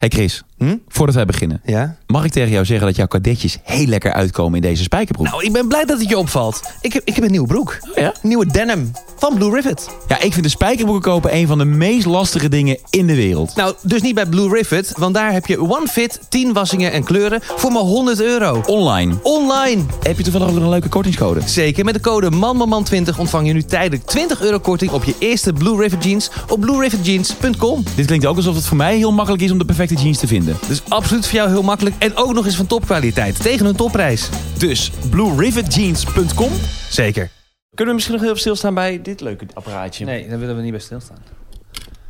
Hey Chris, Hm? voordat wij beginnen, Ja? mag ik tegen jou zeggen dat jouw kadetjes heel lekker uitkomen in deze spijkerbroek? Nou, ik ben blij dat het je opvalt. Ik heb, ik heb een nieuwe broek. ja? Een nieuwe denim van Blue Rivet. Ja, ik vind de spijkerbroeken kopen een van de meest lastige dingen in de wereld. Nou, dus niet bij Blue Rivet, want daar heb je one fit, 10 wassingen en kleuren voor maar 100 euro. Online. Online. Heb je toevallig ook nog een leuke kortingscode? Zeker, met de code MANMANMAN20 ontvang je nu tijdelijk 20 euro korting op je eerste Blue Rivet jeans op bluerivetjeans.com. Dit klinkt ook alsof het voor mij heel makkelijk is om de perfecte jeans te vinden. Dus absoluut voor jou heel makkelijk en ook nog eens van topkwaliteit tegen een topprijs. Dus bluerivetjeans.com. Zeker. Kunnen we misschien nog heel even stilstaan bij dit leuke apparaatje? Nee, daar willen we niet bij stilstaan.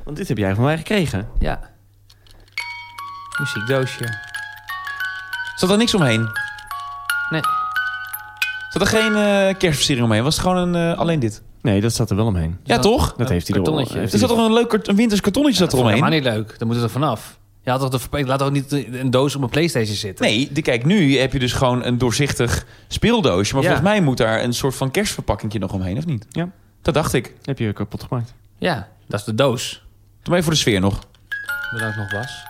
Want dit heb jij van mij gekregen. Ja. Muziekdoosje. Zat er niks omheen? Nee. Zat er geen eh kerstversiering omheen? Was het gewoon een, eh, alleen dit? Nee, dat staat er wel omheen. Ja, toch? Dat heeft hij er wel- heeft Er zat toch een leuk een winters kartonnetje zat er Dat is omheen? helemaal niet leuk. Dan moet het er vanaf. Je had toch de verpa- laat ook niet een doos op een Playstation zitten. Nee, de, kijk, nu heb je dus gewoon een doorzichtig speeldoosje. Maar Ja. volgens mij moet daar een soort van kerstverpakkingje nog omheen, of niet? Ja. Dat dacht ik. Heb je kapot gemaakt. Ja, dat is de doos. Doe maar even voor de sfeer nog. Bedankt nog was.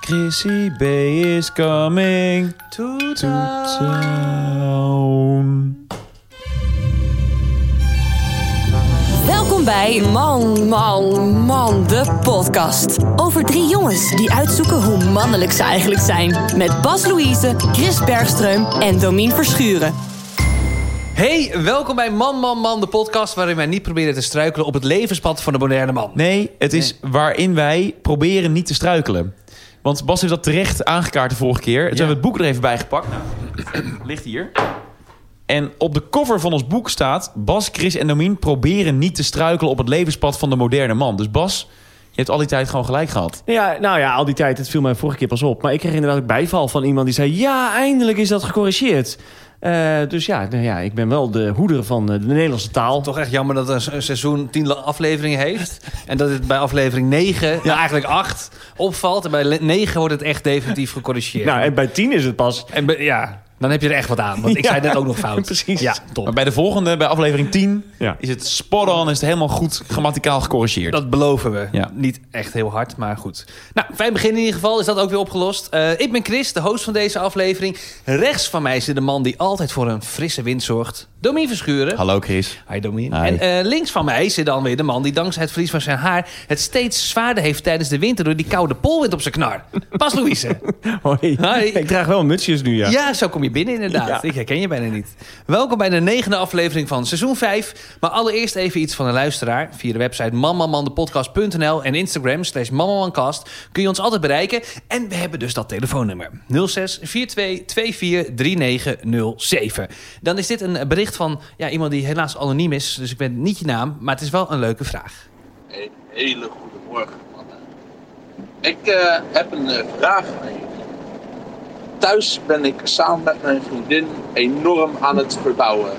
Chrissy B is coming to town. Bij Man, Man, Man, de podcast. Over drie jongens die uitzoeken hoe mannelijk ze eigenlijk zijn. Met Bas Louise, Chris Bergström en Domien Verschuren. Hey, welkom bij Man, Man, Man, de podcast... waarin wij niet proberen te struikelen op het levenspad van de moderne man. Nee, het is waarin wij proberen niet te struikelen. Want Bas heeft dat terecht aangekaart de vorige keer. Toen hebben we het boek er even bij gepakt. Nou, ligt hier. En op de cover van ons boek staat... Bas, Chris en Domien proberen niet te struikelen op het levenspad van de moderne man. Dus Bas, je hebt al die tijd gewoon gelijk gehad. Ja, nou ja, al die tijd, het viel mij vorige keer pas op. Maar ik kreeg inderdaad ook bijval van iemand die zei... Ja, eindelijk is dat gecorrigeerd. Eh, dus ja, nou ja, ik ben wel de hoeder van eh, de Nederlandse taal. Toch echt jammer dat een se- een seizoen 10 afleveringen heeft. En dat het bij aflevering 9, ja. eigenlijk 8, opvalt. En bij 9 wordt het echt definitief gecorrigeerd. Nou, en bij tien is het pas. En ja, dan heb je er echt wat aan. Want ik Ja, zei net ook nog fout. precies. Ja, top. Maar bij de volgende, bij aflevering 10... Ja. is het spot on, is het helemaal goed grammaticaal gecorrigeerd. Dat beloven we. Ja. Niet echt heel hard, maar goed. Nou, fijn begin in ieder geval. Is dat ook weer opgelost. Eh, ik ben Chris, de host van deze aflevering. Rechts van mij zit de man die altijd voor een frisse wind zorgt. Domien Verschuren. Hallo Chris. Hi Domien. Hi. En eh, links van mij zit dan weer de man die dankzij het verlies van zijn haar... het steeds zwaarder heeft tijdens de winter... door die koude polwind op zijn knar. Pas Louise. Hoi. Hi. Ik draag wel mutsjes nu, ja. Ja. zo kom je binnen inderdaad. Ja. Ik herken je bijna niet. Welkom bij de negende aflevering van seizoen 5. Maar allereerst even iets van een luisteraar. Via de website manmanmandepodcast.nl en Instagram slash manmanmancast kun je ons altijd bereiken. En we hebben dus dat telefoonnummer. 06 42 24 3907. Dan is dit een bericht van ja, iemand die helaas anoniem is. Dus ik weet niet je naam, maar het is wel een leuke vraag. Een hele goede morgen, mannen. Ik eh, heb een eh, vraag aan jullie. Thuis ben ik samen met mijn vriendin enorm aan het verbouwen.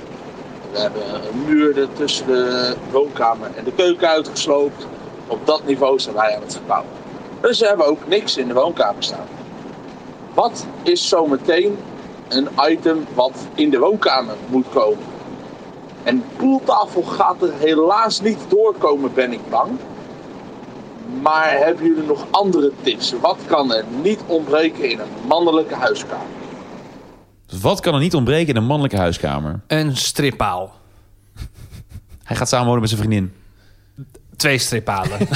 We hebben een muur er tussen de woonkamer en de keuken uitgesloopt. Op dat niveau zijn wij aan het verbouwen. Dus we hebben ook niks in de woonkamer staan. Wat is zometeen een item wat in de woonkamer moet komen? En poeltafel gaat er helaas niet doorkomen, ben ik bang. Maar hebben jullie nog andere tips? Wat kan er niet ontbreken in een mannelijke huiskamer? Wat kan er niet ontbreken in een mannelijke huiskamer? Een strippaal. Hij gaat samenwonen met zijn vriendin. Twee strippalen.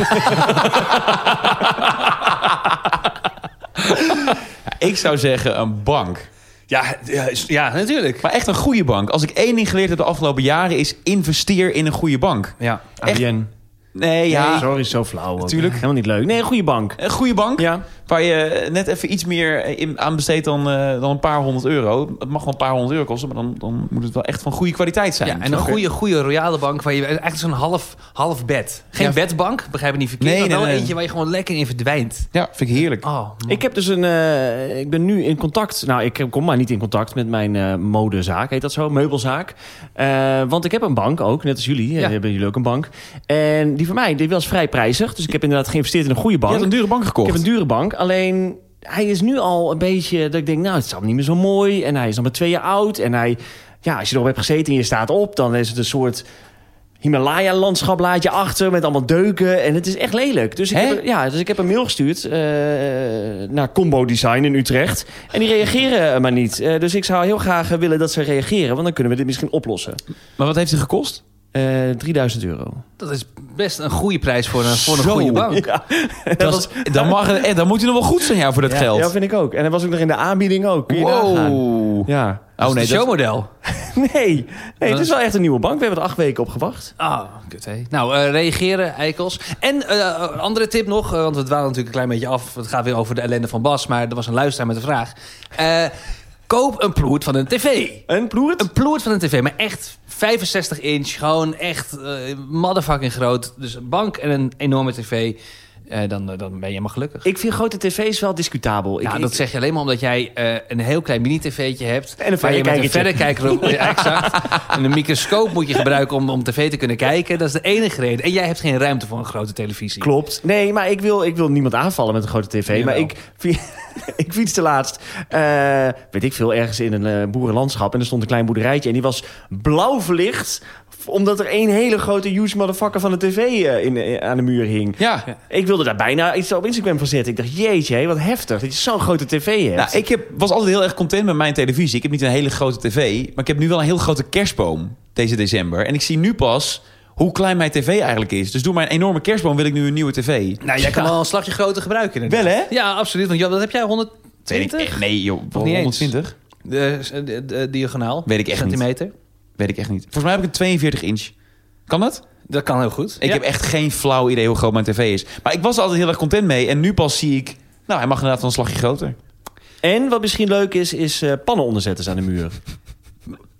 Ik zou zeggen een bank. Ja, ja, ja, natuurlijk. Maar echt een goede bank. Als ik één ding geleerd heb de afgelopen jaren... is investeer in een goede bank. Ja. ABN. Nee, ja. Nee, sorry, zo flauw. ook. Natuurlijk. Helemaal niet leuk. Nee, een goede bank. Een goede bank Ja. Waar je net even iets meer in, aan besteedt dan, eh, dan een paar honderd euro. Het mag wel een paar honderd euro kosten, maar dan, dan moet het wel echt van goede kwaliteit zijn. Ja, en een je? goede, goede royale bank waar je eigenlijk zo'n half, half bed. Geen Ja. bedbank, begrijp ik niet verkeerd. Nee, maar wel nee. eentje waar je gewoon lekker in verdwijnt. Ja, vind ik heerlijk. Oh. Ik heb dus een. eh, ik ben nu in contact. Nou, ik kom maar niet in contact met mijn eh, modezaak, heet dat zo, meubelzaak. Eh, want ik heb een bank ook, net als jullie. Ja. Hebben jullie ook een bank? En die van mij, die was vrij prijzig. Dus ik heb inderdaad geïnvesteerd in een goede Je bank. hebt een dure bank Ik gekocht. heb een dure bank. Alleen hij is nu al een beetje dat ik denk, nou, het is allemaal niet meer zo mooi. En hij is al maar twee jaar oud. En hij, ja, als je erop hebt gezeten en je staat op, dan is het een soort Himalaya-landschap laat je achter met allemaal deuken. En het is echt lelijk. Dus ik, Hè? heb, ja, dus ik heb een mail gestuurd eh, naar Combo Design in Utrecht. En die reageren maar niet. Eh, dus ik zou heel graag willen dat ze reageren. Want dan kunnen we dit misschien oplossen. Maar wat heeft het gekost? Eh 3000 euro. Dat is best een goede prijs voor een, voor een Zo. goede bank. Ja, Dat is- dan, mag het, eh, dan moet hij nog wel goed zijn ja, voor dat ja, geld. ja, vind ik ook. En dat was ook nog in de aanbieding ook. Kun je wow. Ja. Oh nee, dat, showmodel. Nee, nee, het is wel echt een nieuwe bank. We hebben er acht weken op gewacht. Ah, kut hé. Nou, eh, reageren, eikels. En eh, andere tip nog, eh, want we dwalen natuurlijk een klein beetje af. Het gaat weer over de ellende van Bas, maar er was een luisteraar met een vraag. Eh, koop een ploert van een tv. Een ploert? Een ploert van een tv, maar echt 65 inch. Gewoon echt eh motherfucking groot. Dus een bank en een enorme tv. Eh, dan, dan ben je helemaal gelukkig. Ik vind grote tv's wel discutabel. Ja, ik, dat ik- zeg je alleen maar omdat jij eh, een heel klein mini-tv'tje hebt. En een waar je met een verrekijker op... Ja, exact. En een microscoop moet je gebruiken om, om tv te kunnen kijken. Dat is de enige reden. En jij hebt geen ruimte voor een grote televisie. Klopt. Nee, maar ik wil, ik wil niemand aanvallen met een grote tv. Jawel. Maar ik, ik fietste laatst, eh, weet ik veel, ergens in een eh, boerenlandschap. En er stond een klein boerderijtje. En die was blauw verlicht. Omdat er één hele grote huge motherfucker van de tv eh, in, eh, aan de muur hing. ja. Ik wilde daar bijna iets op Instagram van zetten. Ik dacht, jeetje, wat heftig dat je zo'n grote tv hebt. Nou, ik heb, was altijd heel erg content met mijn televisie. Ik heb niet een hele grote tv, maar ik heb nu wel een heel grote kerstboom deze december. En ik zie nu pas hoe klein mijn tv eigenlijk is. Dus door mijn enorme kerstboom wil ik nu een nieuwe tv. Nou, jij kan wel een slagje groter gebruiken. inderdaad. Wel, hè? Ja, absoluut. Want wat heb jij? 120? Weet ik echt, nee joh, Nog niet eens. 120? De, de, de diagonaal. Weet ik echt niet. Weet ik echt niet. Volgens mij heb ik een 42 inch. Kan dat? Dat kan heel goed. Ik Ja. heb echt geen flauw idee hoe groot mijn tv is. Maar ik was er altijd heel erg content mee. En nu pas zie ik... Nou, hij mag inderdaad wel een slagje groter. En wat misschien leuk is, is eh pannenonderzetters aan de muur.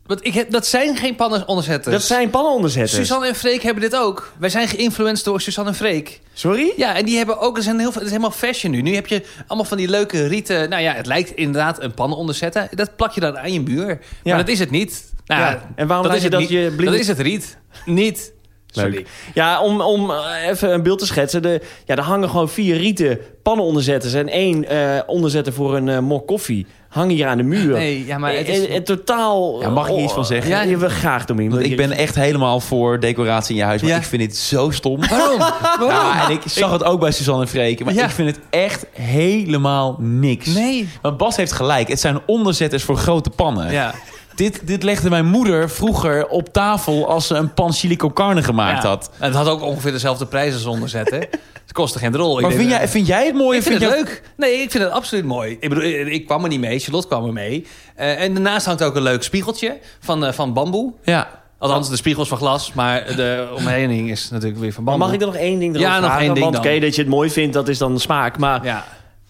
Want ik heb, dat zijn geen pannenonderzetters. Dat zijn pannenonderzetters. Suzanne en Freek hebben dit ook. Wij zijn geïnfluenced door Suzanne en Freek. Sorry? Ja, en die hebben ook... Er zijn heel veel, het is helemaal fashion nu. Nu heb je allemaal van die leuke rieten... Nou ja, het lijkt inderdaad een pannenonderzetter. Dat plak je dan aan je muur. Ja. Maar dat is het niet. Nou, Ja, en waarom dat is je het dat niet. je blinde- Dat is het riet. Niet. Sorry. Leuk. Ja, om, om eh, even een beeld te schetsen. De, ja, er hangen gewoon vier rieten pannenonderzetters... en één eh, onderzetter voor een eh, mok koffie. Hangen hier aan de muur. Nee, ja, maar het is- En, en totaal... Ja, mag ik hier iets van zeggen? Ja, je wil graag, Domien. Want ik ben echt helemaal voor decoratie in je huis. Maar Ja. ik vind dit zo stom. Waarom? Waarom? Ja, en ik zag het ook bij Suzanne en Freek. Maar Ja. ik vind het echt helemaal niks. Nee. Maar Bas heeft gelijk. Het zijn onderzetters voor grote pannen. Ja. Dit, dit legde mijn moeder vroeger op tafel... als ze een pan chili con carne gemaakt Ja. had. En Het had ook ongeveer dezelfde prijs als onderzetten. het kostte geen drol. Maar Ik vind jij, vind jij het mooi? Ik vind het jij- leuk. Nee, ik vind het absoluut mooi. Ik bedoel, ik kwam er niet mee. Charlotte kwam er mee. Eh, en daarnaast hangt ook een leuk spiegeltje van, eh, van bamboe. Ja. Althans, de spiegel is van glas, maar de omheining is natuurlijk weer van Maar bamboe. mag ik er nog één ding erover Ja, nog één ding Want oké, dat je het mooi vindt, dat is dan de smaak. Maar Ja.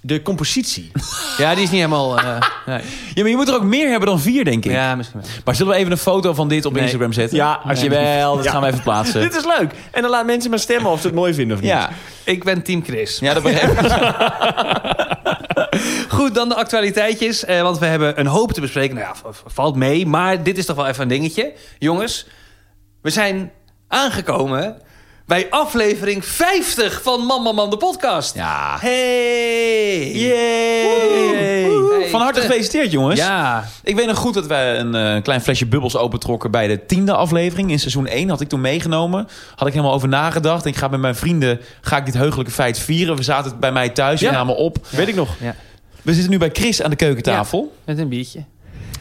De compositie. ja, die is niet helemaal... eh, nee. ja, maar je moet er ook meer hebben dan vier, denk ik. Ja, misschien wel. Maar zullen we even een foto van dit op Nee. Instagram zetten? Ja, als je wel, dat Ja. gaan we even plaatsen. Dit is leuk. En dan laat mensen maar stemmen of ze het mooi vinden of niet. Ja, Ik ben team Chris. ja dat begrijp ik. Goed, dan de actualiteitjes. eh, want we hebben een hoop te bespreken. Nou ja, valt mee. Maar dit is toch wel even een dingetje. Jongens, we zijn aangekomen bij aflevering 50 van Man Man Man, de podcast. Ja. Hey! Yay! Hey. Van harte gefeliciteerd, jongens. Ja, Ik weet nog goed dat wij een eh, klein flesje bubbels opentrokken bij de tiende aflevering. In seizoen 1 had ik toen meegenomen. Had ik helemaal over nagedacht. Ik ga met mijn vrienden ga ik dit heugelijke feit vieren. We zaten bij mij thuis, we Ja. namen op. Weet ik nog. ja. We zitten nu bij Chris aan de keukentafel. met een biertje.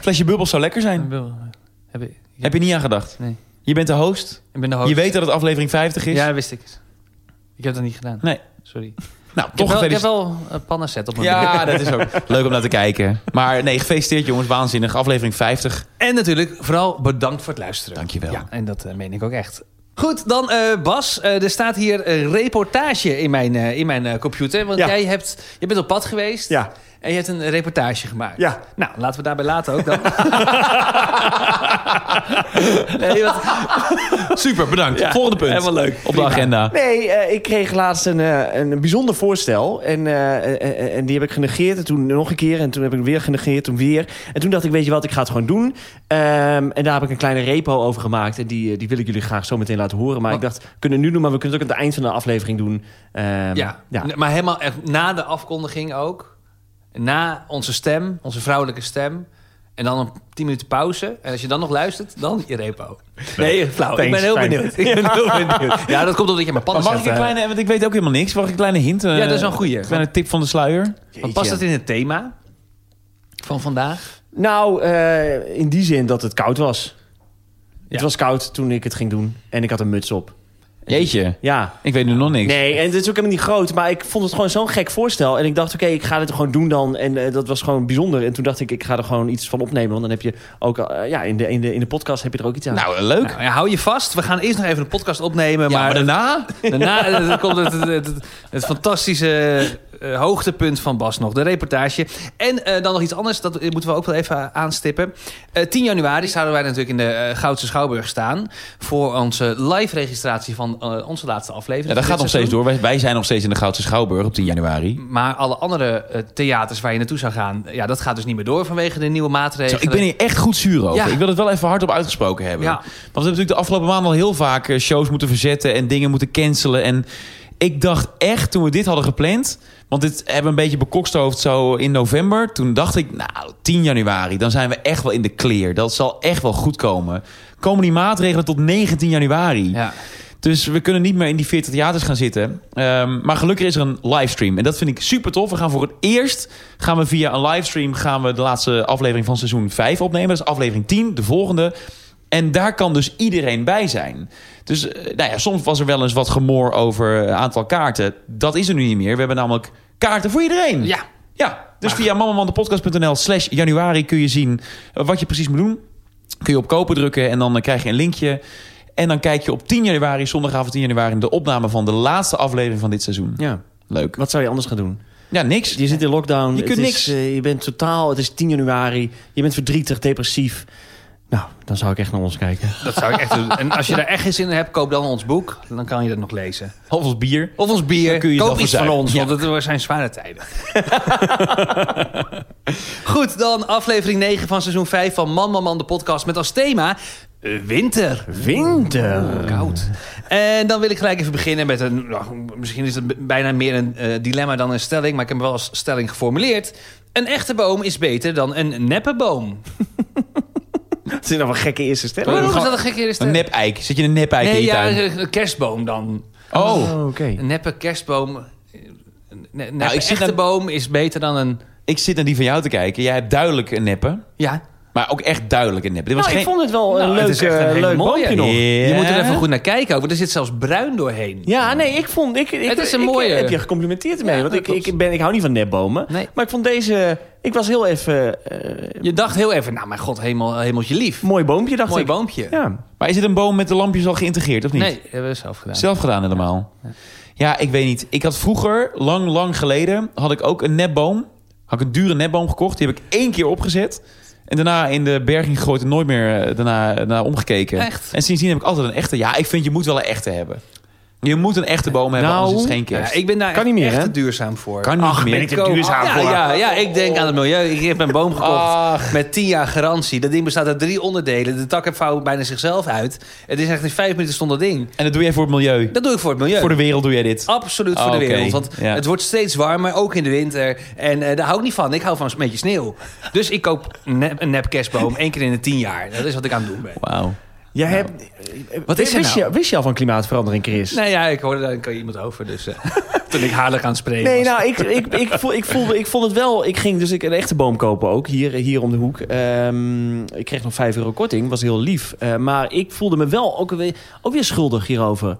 Flesje bubbels zou lekker zijn. Heb ik, Heb je niet aan gedacht? Nee. Je bent de host. ik ben de host. Je weet dat het aflevering 50 is. Ja, dat wist ik. Ik heb dat niet gedaan. Nee. Sorry. Nou, Ik heb, toch wel, ik heb wel een pannenset op mijn Ja, dat is ook leuk om naar te kijken. Maar nee, gefeliciteerd jongens. Waanzinnig. Aflevering 50. En natuurlijk vooral bedankt voor het luisteren. Dankjewel. Ja, en dat eh, meen ik ook echt. Goed, dan eh, Bas. eh, er staat hier een reportage in mijn, eh, in mijn eh, computer. Want Ja. jij hebt, je bent op pad geweest. Ja. En je hebt een reportage gemaakt. Ja. Nou, laten we daarbij laten ook dan. nee, wat, Super, bedankt. Ja, Volgende punt. helemaal leuk. Op de agenda. Nee, eh, ik kreeg laatst een, eh, een bijzonder voorstel. En, eh, en die heb ik genegeerd. En toen nog een keer. En toen heb ik hem weer genegeerd. Toen weer. En toen dacht ik, weet je wat, ik ga het gewoon doen. Ehm, en daar heb ik een kleine repo over gemaakt. En die, die wil ik jullie graag zo meteen laten horen. Maar Wat? ik dacht, we kunnen het nu doen. Maar we kunnen het ook aan het eind van de aflevering doen. Ehm, ja. ja. maar helemaal echt na de afkondiging ook. Na onze stem, onze vrouwelijke stem. En dan een 10 minuten pauze. En als je dan nog luistert, dan je repo. Nee, flauw. ik ben heel benieuwd. Ik ben heel benieuwd. Ja, dat komt omdat je mijn Maar pannen mag ik een kleine, want ik weet ook helemaal niks. Mag ik een kleine hint? eh, Ja, dat is een goeie. Een kleine tip van de sluier. Wat past het in het thema van vandaag? Nou, eh, in die zin dat het koud was. Ja. Het was koud toen ik het ging doen. En ik had een muts op. Jeetje, Ja. ik weet nu nog niks. Nee, en het is ook helemaal niet groot. Maar ik vond het gewoon zo'n gek voorstel. En ik dacht, oké, ik ga dit gewoon doen dan. En eh, dat was gewoon bijzonder. En toen dacht ik, ik ga er gewoon iets van opnemen. Want dan heb je ook... eh, ja, in de, in, de, in de podcast heb je er ook iets aan. Nou, leuk. Nou, ja, hou je vast. We gaan eerst nog even een podcast opnemen. ja, maar, maar daarna... daarna eh, komt het, het, het, het fantastische eh, hoogtepunt van Bas nog. De reportage. En eh, dan nog iets anders. Dat moeten we ook wel even aanstippen. Eh 10 januari zouden wij natuurlijk in de eh, Goudse Schouwburg staan. Voor onze live registratie van eh, onze laatste aflevering. Ja, dat gaat nog steeds door. Wij, wij zijn nog steeds in de Goudse Schouwburg op 10 januari. Maar alle andere eh, theaters waar je naartoe zou gaan... Ja, dat gaat dus niet meer door vanwege de nieuwe Zo, maatregelen. ik ben hier echt goed zuur over. Ja. Ik wil het wel even hardop uitgesproken hebben. Ja. Want we hebben natuurlijk de afgelopen maanden al heel vaak eh, shows moeten verzetten en dingen moeten cancelen. En ik dacht echt toen we dit hadden gepland, want dit hebben we een beetje bekokstoofd zo in november. Toen dacht ik, nou, 10 januari, dan zijn we echt wel in de clear. Dat zal echt wel goed komen. Komen die maatregelen tot 19 januari. Ja. Dus we kunnen niet meer in die 40 theaters gaan zitten. Ehm, maar gelukkig is er een livestream. En dat vind ik super tof. We gaan voor het eerst gaan we via een livestream gaan we de laatste aflevering van seizoen 5 opnemen. Dat is aflevering 10, de volgende. En daar kan dus iedereen bij zijn. Dus eh, nou ja, soms was er wel eens wat gemoor over een aantal kaarten. Dat is er nu niet meer. We hebben namelijk kaarten voor iedereen. Ja. Ja, dus via mamamandepodcast.nl slash januari kun je zien eh, wat je precies moet doen. Kun je op kopen drukken en dan eh, krijg je een linkje. En dan kijk je op 10 januari, zondagavond 10 januari... de opname van de laatste aflevering van dit seizoen. Ja. Leuk. Wat zou je anders gaan doen? Ja, niks. Je zit in lockdown. Je kunt niks. Eh, je bent totaal... Het is 10 januari. Je bent verdrietig, depressief. Nou, dan zou ik echt naar ons kijken. Dat zou ik echt doen. En als je daar echt geen zin in hebt, koop dan ons boek. Dan kan je dat nog lezen. Half als bier. Of ons bier. Dan kun je Koop iets van ons, Ja. want het zijn zware tijden. Goed, dan aflevering 9 van seizoen 5 van Man Man Man, de podcast met als thema eh, winter. Winter. Koud. En dan wil ik gelijk even beginnen met een... nou, misschien is het bijna meer een eh, dilemma dan een stelling... maar ik heb hem wel als stelling geformuleerd. Een echte boom is beter dan een neppe boom. Het is nog een gekke eerste stelling. Waarom is dat een gekke eerste Een stelling? nep-eik. Zit je een nep-eik in Nee, je ja, tuin? een kerstboom dan. Oh, Oh, oké. Een neppe kerstboom... Een neppe Nou, ik zit echte aan- boom is beter dan een... ik zit naar die van jou te kijken. Jij hebt duidelijk een neppe. Ja, Maar ook echt duidelijk een neppe. Dit was Nou, ik vond het wel een Nou, het leuk, is echt een eh, leuk mooie. boompje nog. Ja. je moet er even goed naar kijken ook. Want er zit zelfs bruin doorheen. Ja, nee, ik vond... Ik, ik, Het is een ik, mooie. heb je gecomplimenteerd ermee. Ja, want ik, ik, ben, ik hou niet van nepbomen. Nee. Maar ik vond deze... Ik was heel even... eh, Je dacht heel even, nou mijn god, hemel, hemeltje lief. mooi boompje, dacht Mooi ik. boompje. Ja. Maar is het een boom met de lampjes al geïntegreerd of niet? Nee, hebben we zelf gedaan. Zelf gedaan helemaal. Ja, ik weet niet. Ik had vroeger, lang, lang geleden, had ik ook een nepboom. Had ik een dure nepboom gekocht. Die heb ik één keer opgezet. En daarna in de berging gegooid en nooit meer eh, daarna, daarna omgekeken. Echt? En sindsdien heb ik altijd een echte. Ja, ik vind je moet wel een echte hebben. Je moet een echte boom hebben, Nou, anders is het geen kerst. Ja, ik ben daar Kan niet meer, echt duurzaam voor. kan niet Ach, meer. ben ik te Koop- duurzaam ja, voor. Ja, ja, ik denk aan het milieu. Ik heb een boom gekocht Ach. met 10 jaar garantie. Dat ding bestaat uit drie onderdelen. De tak vouwt bijna zichzelf uit. Het is echt in vijf minuten stond dat ding. En dat doe jij voor het milieu. Dat doe ik voor het milieu. Voor de wereld doe jij dit. Absoluut voor de oké. wereld. Want Ja. het wordt steeds warmer, ook in de winter. En eh, daar hou ik niet van. Ik hou van een beetje sneeuw. Dus ik koop een nep, een nep kerstboom één keer in de tien jaar. Dat is wat ik aan het doen ben. Wauw. Jij hebt, Wat is wist, nou? je, wist je al van klimaatverandering, Chris? Nou ja, ik hoorde daar keer iemand over. Dus eh, toen ik haarlijk aan het spreken Nee, was. nou, ik, ik, ik, voel, ik, voelde, ik vond het wel. Ik ging dus ik een echte boom kopen ook, hier, hier om de hoek. Ehm, ik kreeg nog 5 euro korting, was heel lief. Eh, maar ik voelde me wel ook weer, ook weer schuldig hierover.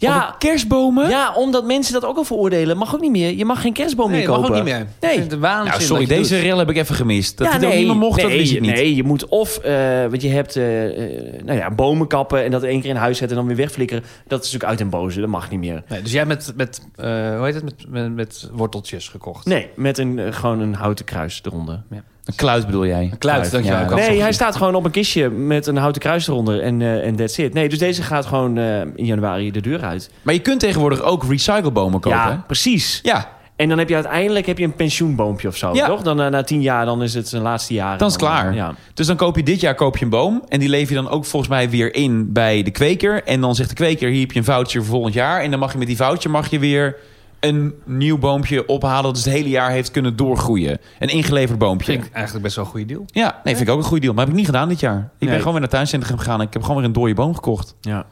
Ja, Over kerstbomen? ja, omdat mensen dat ook al veroordelen. Mag ook niet meer. Je mag geen kerstboom nee, meer mag kopen. ook niet meer. Nee. Het waanzin Nou, sorry, je deze doet. rel heb ik even gemist. Dat ja, het ook niet meer mocht, dat nee, wist ik niet. Nee, je moet of, eh want je hebt eh, eh, nou ja, bomen kappen en dat één keer in huis zetten en dan weer wegflikkeren. Dat is natuurlijk uit en boze, dat mag niet meer. Nee, dus jij hebt met, met, eh, hoe heet het, met, met, met worteltjes gekocht. Nee, met een, gewoon een houten kruis eronder. Een kluit bedoel jij? Een kluit, dankjewel. Ja, Nee, hij staat gewoon op een kistje met een houten kruis eronder en eh, en that's it. Nee, dus deze gaat gewoon eh, in januari de deur uit. Maar je kunt tegenwoordig ook recyclebomen kopen. hè? Ja, precies. Ja, En dan heb je uiteindelijk heb je een pensioenboompje of zo, Ja. toch? Dan eh, na tien jaar dan is het zijn laatste jaar. Dan is het klaar. Ja. Dus dan koop je dit jaar koop je een boom. En die lever je dan ook volgens mij weer in bij de kweker. En dan zegt de kweker, hier heb je een voucher voor volgend jaar. En dan mag je met die voucher mag je weer een nieuw boompje ophalen... dat het hele jaar heeft kunnen doorgroeien. Een ingeleverd boompje. Vind ik eigenlijk best wel een goede deal. Ja, nee, vind ik ook een goede deal. Maar heb ik niet gedaan dit jaar. Ik ben gewoon weer naar tuincentrum gegaan. en Ik heb gewoon weer een dode boom gekocht. Ja.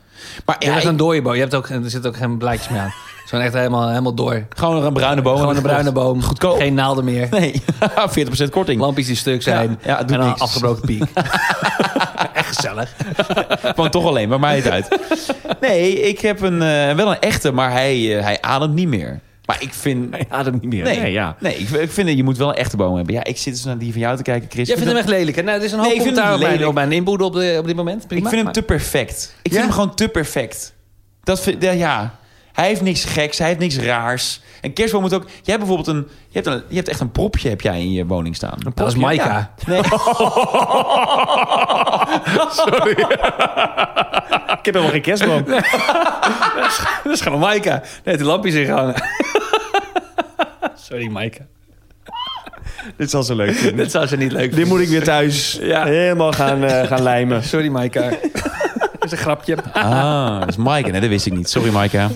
Maar ja, een dode boom. Je hebt ook, er zitten ook geen blaadjes meer aan. Zo'n echt helemaal, helemaal door. gewoon een bruine boom. Gewoon een bruine boom. Goedkoop. Geen naalden meer. Nee, 40% korting. Lampjes die stuk zijn. Ja, ja, het doet en niks. afgebroken piek. gezellig. Gewoon toch alleen, maar mij het uit. Nee, ik heb een, eh, wel een echte, maar hij, eh, hij ademt niet meer. Maar ik vind... Hij ademt niet meer. Nee, Nee, ja. nee ik, ik vind dat je moet wel een echte boom hebben. Ja, ik zit dus naar die van jou te kijken, Chris. Jij vindt hem echt lelijk. Hè? Nou, er is een hoop Nee, commentaar op mijn, op mijn inboedel op, de, op dit moment. Prima. Ik vind hem te perfect. Ik Ja? vind hem gewoon te perfect. Dat vind, ja, ja, hij heeft niks geks, hij heeft niks raars. En kerstboom moet ook... Jij hebt bijvoorbeeld een... Je hebt, een, je hebt echt een propje heb jij in je woning staan. Een Dat is? Maika. Ja. Nee. Ik heb helemaal geen kerstboom. Dat is gewoon Maika. Nee, die lampjes ingehangen. Sorry, Maika. Dit zal zo leuk vinden. Dit zou ze niet leuk Dit vinden. moet ik weer thuis Ja. helemaal gaan, eh, gaan lijmen. Sorry, Maika. Dat is een grapje. Ah, dat is Maaike. Nee, dat wist ik niet. Sorry, Maaike.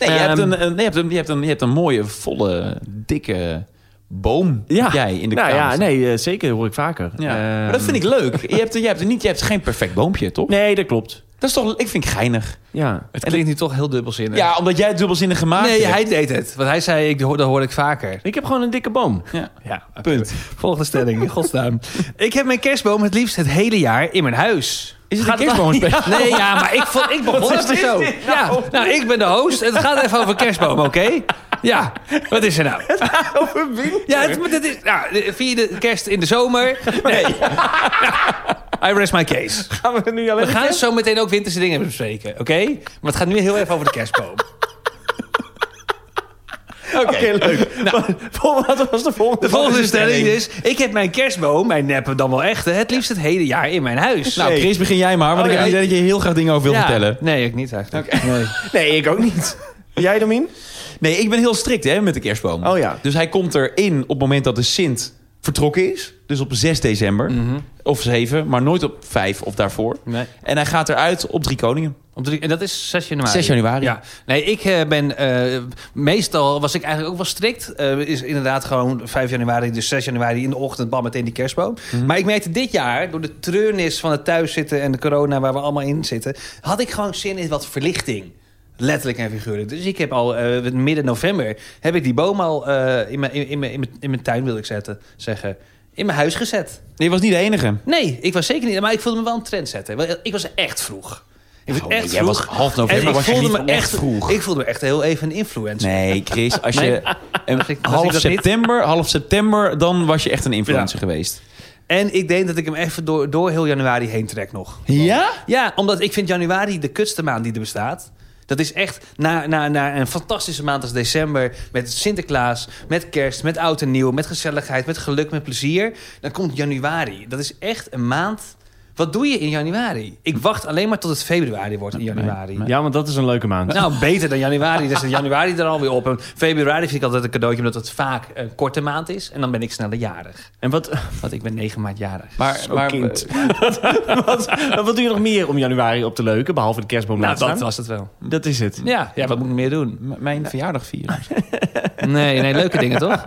Nee, je, hebt Ehm, een, een, je, hebt een, je, hebt een, je hebt een mooie, volle, dikke boom heb jij in de nou kamer ja, nee, eh, zeker hoor ik vaker. Ja. Ehm, maar dat vind ik leuk. Je hebt, je hebt, niet, je hebt geen perfect boompje, toch? Nee, dat klopt. Dat is toch, ik vind het geinig. Ja. Het klinkt nu toch heel dubbelzinnig. Ja, omdat jij het dubbelzinnig gemaakt Nee, hebt. hij deed het. Want hij zei, ik, dat hoor ik vaker. Ik heb gewoon een dikke boom. Ja. Ja, Punt. Volgende stelling, in godsnaam. Ik heb mijn kerstboom het liefst het hele jaar in mijn huis. Is het Gaat een het kerstboom? Nee, ja, maar ik, vond, ik begon even zo. Ja, nou, ik ben de host. Het gaat even over kerstboom, oké? Ja, wat is er nou? Ja, het, maar dit is, nou, vier de kerst in de zomer. Nee. I rest my case. Gaan we nu alleen We gaan zo meteen ook winterse dingen bespreken, oké? Maar het gaat nu heel even over de kerstboom. Oké, leuk. Wat- Wat was de volgende? De volgende stelling is... Ik heb mijn kerstboom, mijn neppe dan wel echte... het liefst het hele jaar in mijn huis. Nou, Chris, begin jij maar. Want Oh, ik heb het idee dat je heel graag dingen over wil Ja. vertellen. Nee, ik niet eigenlijk. Nee. Nee, ik ook niet. Jij, Domien? Nee, ik ben heel strikt hè, met de kerstboom. Oh ja. Dus hij komt erin op het moment dat de Sint vertrokken is. Dus op 6 december. Of 7, maar nooit op 5 of daarvoor. Nee. En hij gaat eruit op Drie Koningen. Op drie, en dat is 6 januari. 6 januari. Ja. Nee, ik eh, ben... eh, meestal was ik eigenlijk ook wel strikt. Eh, is inderdaad gewoon 5 januari, dus 6 januari in de ochtend... bam, meteen die kerstboom. Maar ik merkte dit jaar, door de treurnis van het thuiszitten... en de corona waar we allemaal in zitten... had ik gewoon zin in wat verlichting. Letterlijk en figuurlijk. Dus ik heb al eh, midden november... heb ik die boom al eh, in, mijn, in, mijn- in, mijn- in mijn tuin, wil ik zetten, zeggen... in mijn huis gezet. Nee, je was niet de enige. Nee, ik was zeker niet... maar ik voelde me wel een trend zetten. Ik was echt vroeg. Ik was Oh, echt jij vroeg. was half november, En ik was je voelde me echt vroeg. Ik voelde me echt heel even een influencer. Nee, Chris, als je ik- half ik niet? september, half september, dan was je echt een influencer geweest. En ik denk dat ik hem even door, door heel januari heen trek nog. Ja? Ja, omdat ik vind januari de kutste maand die er bestaat. Dat is echt na, na, na een fantastische maand als december... met Sinterklaas, met kerst, met oud en nieuw... met gezelligheid, met geluk, met plezier. Dan komt januari. Dat is echt een maand... Wat doe je in januari? Ik wacht alleen maar tot het februari wordt in januari. Ja, want dat is een leuke maand. Nou, beter dan januari. Dus is januari er alweer op. En februari vind ik altijd een cadeautje... omdat het vaak een korte maand is. En dan ben ik sneller jarig. En wat, Want ik ben 9 maart jarig. Maar, Zo maar kind. wat, wat, wat doe je nog meer om januari op te leuken? Behalve de kerstboom Nou, laten dat staan? was het wel. Dat is het. Ja, ja, wat moet ik meer doen? m- mijn verjaardag vieren. Nee, nee, leuke dingen toch?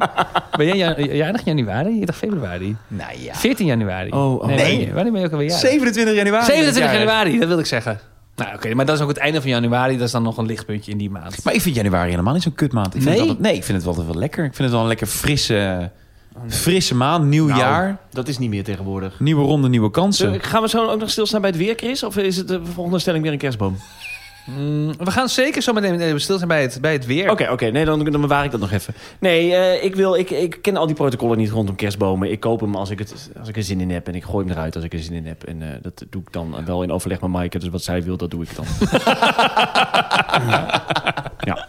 Ben jij ja- jarig januari? Je dacht februari. nou ja. 14 januari. Oh, oh. Nee, Nee. wanneer- Wanneer ben je ook alweer jarig? 27 januari. 27 jarig. januari, dat wil ik zeggen. Nou, oké, maar dat is ook het einde van januari. Dat is dan nog een lichtpuntje in die maand. Maar ik vind januari helemaal niet zo'n kutmaand. Ik vind Nee? Het altijd, nee, ik vind het wel altijd wel lekker. Ik vind het wel een lekker frisse, frisse maand. Nieuw Nou, jaar, Dat is niet meer tegenwoordig. nieuwe ronde, nieuwe kansen. Zullen- Gaan we zo ook nog stilstaan bij het weer, Chris? Of is het de volgende stelling weer een kerstboom? Mm, we gaan zeker zo meteen even stil zijn bij het, bij het weer. Oké, oké. Nee, dan, dan bewaar ik dat nog even. Nee, eh, ik, wil, ik, ik ken al die protocollen niet rondom kerstbomen. Ik koop hem als ik, het, als ik er zin in heb. En ik gooi hem eruit als ik er zin in heb. En eh, dat doe ik dan wel in overleg met Maaike. Dus wat zij wil, dat doe ik dan. ja.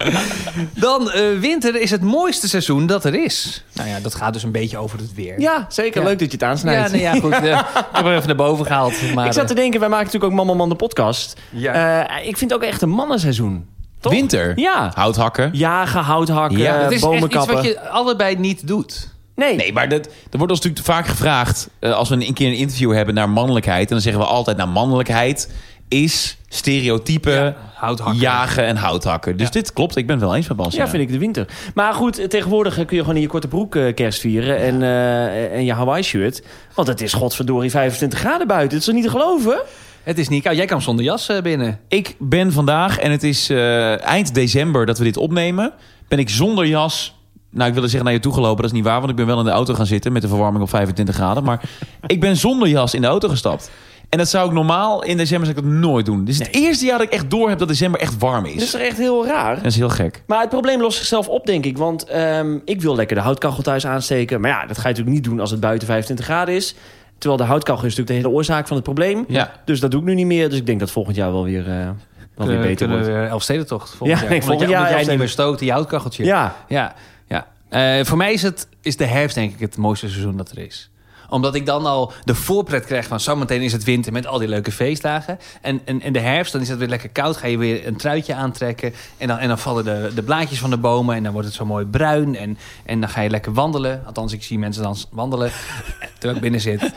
Dan, eh, winter is het mooiste seizoen dat er is. Nou ja, dat gaat dus een beetje over het weer. ja, zeker. Ja. Leuk dat je het aansnijdt. Ja, nee, ja goed. eh, ik heb er even naar boven gehaald. Maar, ik zat te denken, wij maken natuurlijk ook Mama Man de podcast. Ja. Eh, ik vind het ook echt een mannenseizoen. Toch? Winter. Ja. Hout hakken. Jagen, hout hakken, Ja, het is echt iets wat je allebei niet doet. Nee. Nee, maar dat, er wordt ons natuurlijk vaak gevraagd... eh, als we een, keer een interview hebben naar mannelijkheid... en dan zeggen we altijd, nou, mannelijkheid is stereotype Ja, houthakker. jagen en houthakken. Dus Ja. dit klopt. Ik ben wel eens met Bas. Ja, vind ik de winter. Maar goed, tegenwoordig kun je gewoon in je korte broek eh, kerst vieren. En, eh, en je Hawaii-shirt. Want het is godverdorie 25 graden buiten. Het is toch niet te geloven? Het is niet koud. Jij kwam zonder jas eh, binnen. Ik ben vandaag, en het is eh, eind december dat we dit opnemen... ben ik zonder jas... Nou, ik wilde zeggen naar je toe gelopen. Dat is niet waar, want ik ben wel in de auto gaan zitten... met de verwarming op 25 graden. Maar ik ben zonder jas in de auto gestapt. En dat zou ik normaal in december zou ik dat nooit doen. Dit is het eerste jaar dat ik echt door heb dat december echt warm is. Dat is toch echt heel raar? Dat is heel gek. Maar het probleem lost zichzelf op, denk ik. Want ehm, ik wil lekker de houtkachel thuis aansteken. Maar ja, dat ga je natuurlijk niet doen als het buiten 25 graden is. Terwijl de houtkachel is natuurlijk de hele oorzaak van het probleem. Ja. Dus dat doe ik nu niet meer. Dus ik denk dat volgend jaar wel weer, eh, wel weer beter kunnen wordt. we weer Elfstedentocht volgend Ja, jaar. volgend jij- jaar omdat jij niet meer stookt, die houtkacheltje. Ja, Ja, ja. Eh, voor mij is, het, is de herfst denk ik het mooiste seizoen dat er is. Omdat ik dan al de voorpret krijg van zometeen is het winter met al die leuke feestdagen. En, en, en de herfst, dan is het weer lekker koud. Ga je weer een truitje aantrekken. En dan, en dan vallen de, de blaadjes van de bomen. En dan wordt het zo mooi bruin. En, en dan ga je lekker wandelen. Althans, ik zie mensen dan wandelen terwijl ik binnen zit. in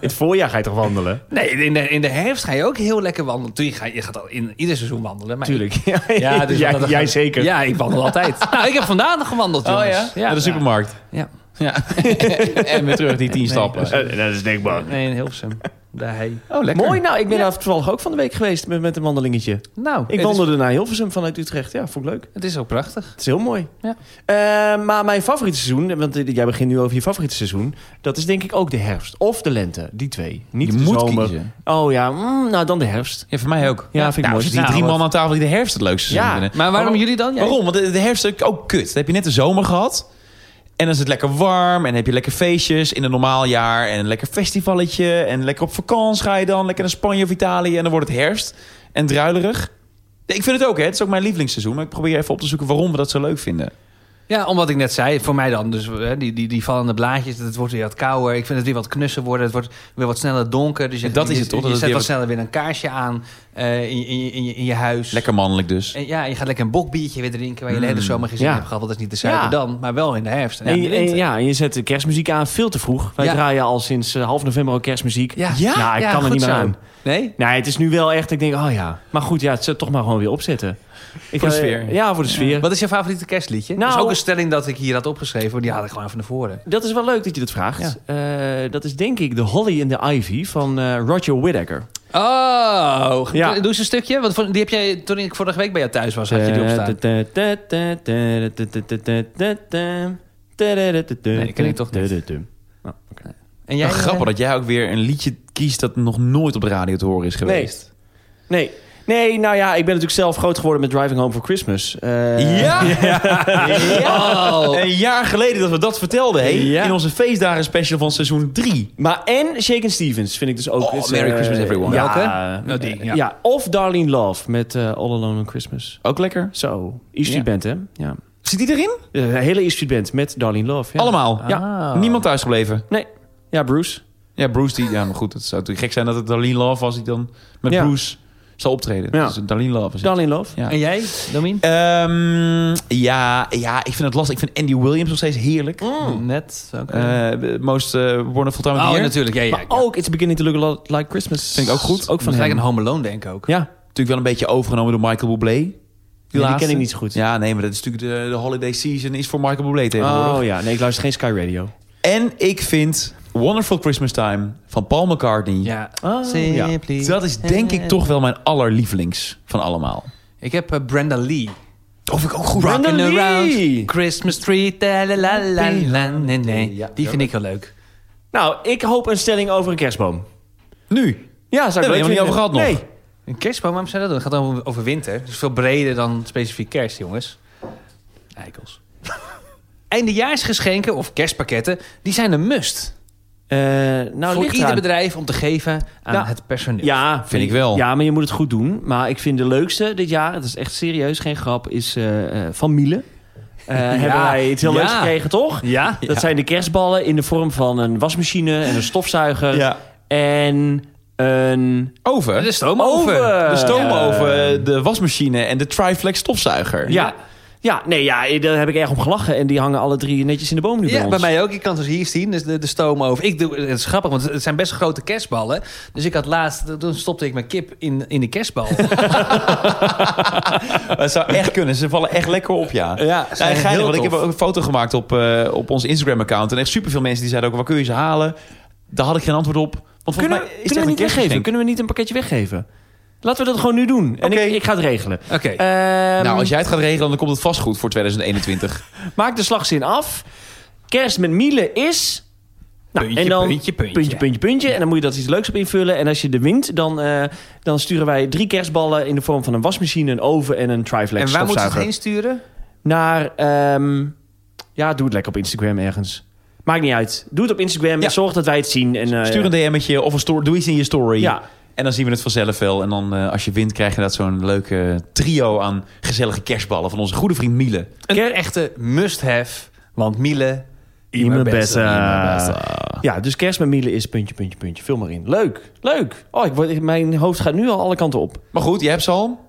het voorjaar ga je toch wandelen? Nee, in de, in de herfst ga je ook heel lekker wandelen. Ga je, je gaat al in ieder seizoen wandelen. Maar Tuurlijk. Ja, dus jij, zeker. Ja, ik wandel altijd. nou, ik heb vandaag nog gewandeld, jongens. Naar de supermarkt. Ja. Ja. en weer terug die tien stappen. Eh, dat is denkbaar. Nee, in Hilversum. Daar, hey. Oh, lekker. Mooi, nou, ik ben daar toevallig ook van de week geweest met, met een wandelingetje. Nou, Ik wandelde naar Hilversum vanuit Utrecht. Ja, vond ik leuk. Het is ook prachtig. Het is heel mooi. Ja. Eh, maar mijn favoriete seizoen, want eh, jij begint nu over je favoriete seizoen, dat is denk ik ook de herfst of de lente. Die twee. Niet Je de moet zomer. kiezen. Oh ja, mm, nou dan de herfst. Ja, voor mij ook. Ja, vind ik nou, mooi. er zitten Nou, drie wat- man aan tafel die de herfst het leukste Ja, zijn vinden. Maar waarom jullie dan? Jij? Waarom? Want de, de herfst is ook kut. Dan heb je net de zomer gehad. En dan is het lekker warm. En heb je lekker feestjes in een normaal jaar. En een lekker festivalletje. En lekker op vakantie ga je dan. Lekker naar Spanje of Italië. En dan wordt het herfst. En druilerig. Ik vind het ook, hè. Het is ook mijn lievelingsseizoen. Maar ik probeer even op te zoeken waarom we dat zo leuk vinden. Ja, omdat ik net zei, voor mij dan, dus hè, die, die, die vallende blaadjes, het wordt weer wat kouder. Ik vind het weer wat knusser worden, het wordt weer wat sneller donker. Dus je, Dat is het, toch? Je, zet weer wat sneller weer een kaarsje aan eh, in, je- in, je- in, je, in je huis. Lekker mannelijk dus. En ja, je gaat lekker een bokbiertje weer drinken, waar je de hele zomer geen zin Ja. hebt gehad. Want dat is niet de Ja. dan, maar wel in de herfst. En winter. en, ja, en je zet de kerstmuziek aan veel te vroeg. Wij Ja. draaien al sinds eh, half november ook kerstmuziek. Ja. ja ik Ja, kan er niet meer zo. aan. Nee? Nee, het is nu wel echt, ik denk, oh ja. Maar goed, ja, het zet toch maar gewoon weer opzetten. Ik, Voor de eh, sfeer. Ja, voor de sfeer. Wat is je favoriete kerstliedje? Nou- dat is ook een stelling dat ik hier had opgeschreven, maar die had ik gewoon even naar voren. Dat is wel leuk dat je dat vraagt. Eh, dat is denk ik The Holly and the Ivy van eh, Roger Whittaker. Oh, Ja. doe eens een stukje. Want die heb jij, toen ik vorige week bij jou thuis was, had je die opstaan. Nee, die ken ik toch niet. Nou, oké. En jij? Grappig dat jij ook weer een liedje kiest dat nog nooit op de radio te horen is geweest. Nee. Nee, nou ja, ik ben natuurlijk zelf groot geworden met Driving Home for Christmas. Eh, Ja! Oh. Een jaar geleden dat we dat vertelden, hè? Ja. In onze feestdagen special van seizoen 3. Maar en Shaken Stevens vind ik dus ook... Oh, Merry eh, Christmas Everyone. Ja, Welke? Nou, die, ja. ja. of Darlene Love met eh, All Alone on Christmas. Ook lekker. Zo, E Street Ja. Band, hè? Ja. Zit die erin? De hele E Street Band met Darlene Love. Ja. Allemaal. Ja. Niemand thuisgebleven. Nee. Ja, Bruce. Ja, Bruce die... Ja, maar goed, het zou natuurlijk gek zijn dat het Darlene Love was die dan met Ja. Bruce zou optreden. Ja. Dus Darlene Love is het. Darlene Love. Ja. En jij, Domien? Ehm, ja, ja, ik vind het lastig. Ik vind Andy Williams nog steeds heerlijk. Net. oké. Eh, most uh, of Full Time of the oh, Year. natuurlijk. Ja, ja, Maar ja. ook It's Beginning to Look a Lot Like Christmas. Vind ik ook goed. Ook van gelijk een Home Alone, denk ik ook. Ja, Natuurlijk wel een beetje overgenomen door Michael Bublé. Die, die ken ik niet zo goed. Ja, nee, maar dat is natuurlijk de, de holiday season is voor Michael Bublé tegenwoordig. Oh ja, nee, ik luister geen Sky Radio. En ik vind Wonderful Christmas Time van Paul McCartney. Ja. Oh, Simply- Dat is denk ik toch wel mijn allerlievelings van allemaal. Ik heb eh, Brenda Lee. Of ik ook goed. Brenda Rockin' Lee. around Christmas tree. la la la la, nee, nee. Ja, Die vind ik heel leuk. Nou, ik hoop een stelling over een kerstboom. Nu. Ja, zou ik Daar hebben we leuk het niet over gehad nog. Nee. Een kerstboom, waarom zou je dat doen? Het gaat over, over winter. Dus veel breder dan specifiek kerst, jongens. Eikels. Eindejaarsgeschenken of kerstpakketten, die zijn een must. Eh, nou, voor ieder bedrijf om te geven aan Ja. het personeel. Ja, Vind ik wel. Ja, maar je moet het goed doen. Maar ik vind de leukste dit jaar, het is echt serieus, geen grap, is eh, eh, van Miele. Eh, Hebben wij iets heel ja. leuks gekregen, toch? Ja? Dat zijn de kerstballen in de vorm van een wasmachine en een stofzuiger. Ja. En een... Oven. De stoomoven. Oven. De stoomoven, de wasmachine en de Triflex stofzuiger. Ja. Ja, nee, ja, daar heb ik erg om gelachen. En die hangen alle drie netjes in de boom nu bij Ja, ons. bij mij ook. Ik kan ze hier zien, dus de, de stoomoven. Ik doe, het is grappig, want het zijn best grote kerstballen. Dus ik had laatst, toen stopte ik mijn kip in, in de kerstbal. Dat zou echt kunnen. Ze vallen echt lekker op, ja. Ja, Ja, zijn geinig, heel want ik heb ook een foto gemaakt op, eh, op ons Instagram-account. En echt superveel mensen die zeiden ook, waar kun je ze halen? Daar had ik geen antwoord op. Want volgens Kunnen, mij we- is kunnen we niet weggeven? Kunnen we niet een pakketje weggeven? Laten we dat gewoon nu doen. En ik, ik ga het regelen. Oké. Ehm, Nou, als jij het gaat regelen, dan komt het vast goed voor 2021. Maak de slagzin af. Kerst met Miele is... Nou, Puntje, en dan, puntje, puntje. puntje, puntje, puntje. En dan moet je dat iets leuks op invullen. En als je de wint, dan, eh, dan sturen wij drie kerstballen... in de vorm van een wasmachine, een oven en een Triflex en waar moeten ze het heen sturen? Naar, ehm, ja, doe het lekker op Instagram ergens. Maakt niet uit. Doe het op Instagram. Ja. Zorg dat wij het zien. En, eh, Stuur een DM'tje of een story, doe iets in je story. Ja. En dan zien we het vanzelf wel. En dan, eh, als je wint, krijg je dat zo'n leuke trio aan gezellige kerstballen... van onze goede vriend Miele. Een echte must-have, want Miele... Ime beste. beste. Ja, dus kerst met Miele is puntje, puntje, puntje. Vul maar in. Leuk, leuk. Oh, ik word, mijn hoofd gaat nu al alle kanten op. Maar goed, je hebt ze al.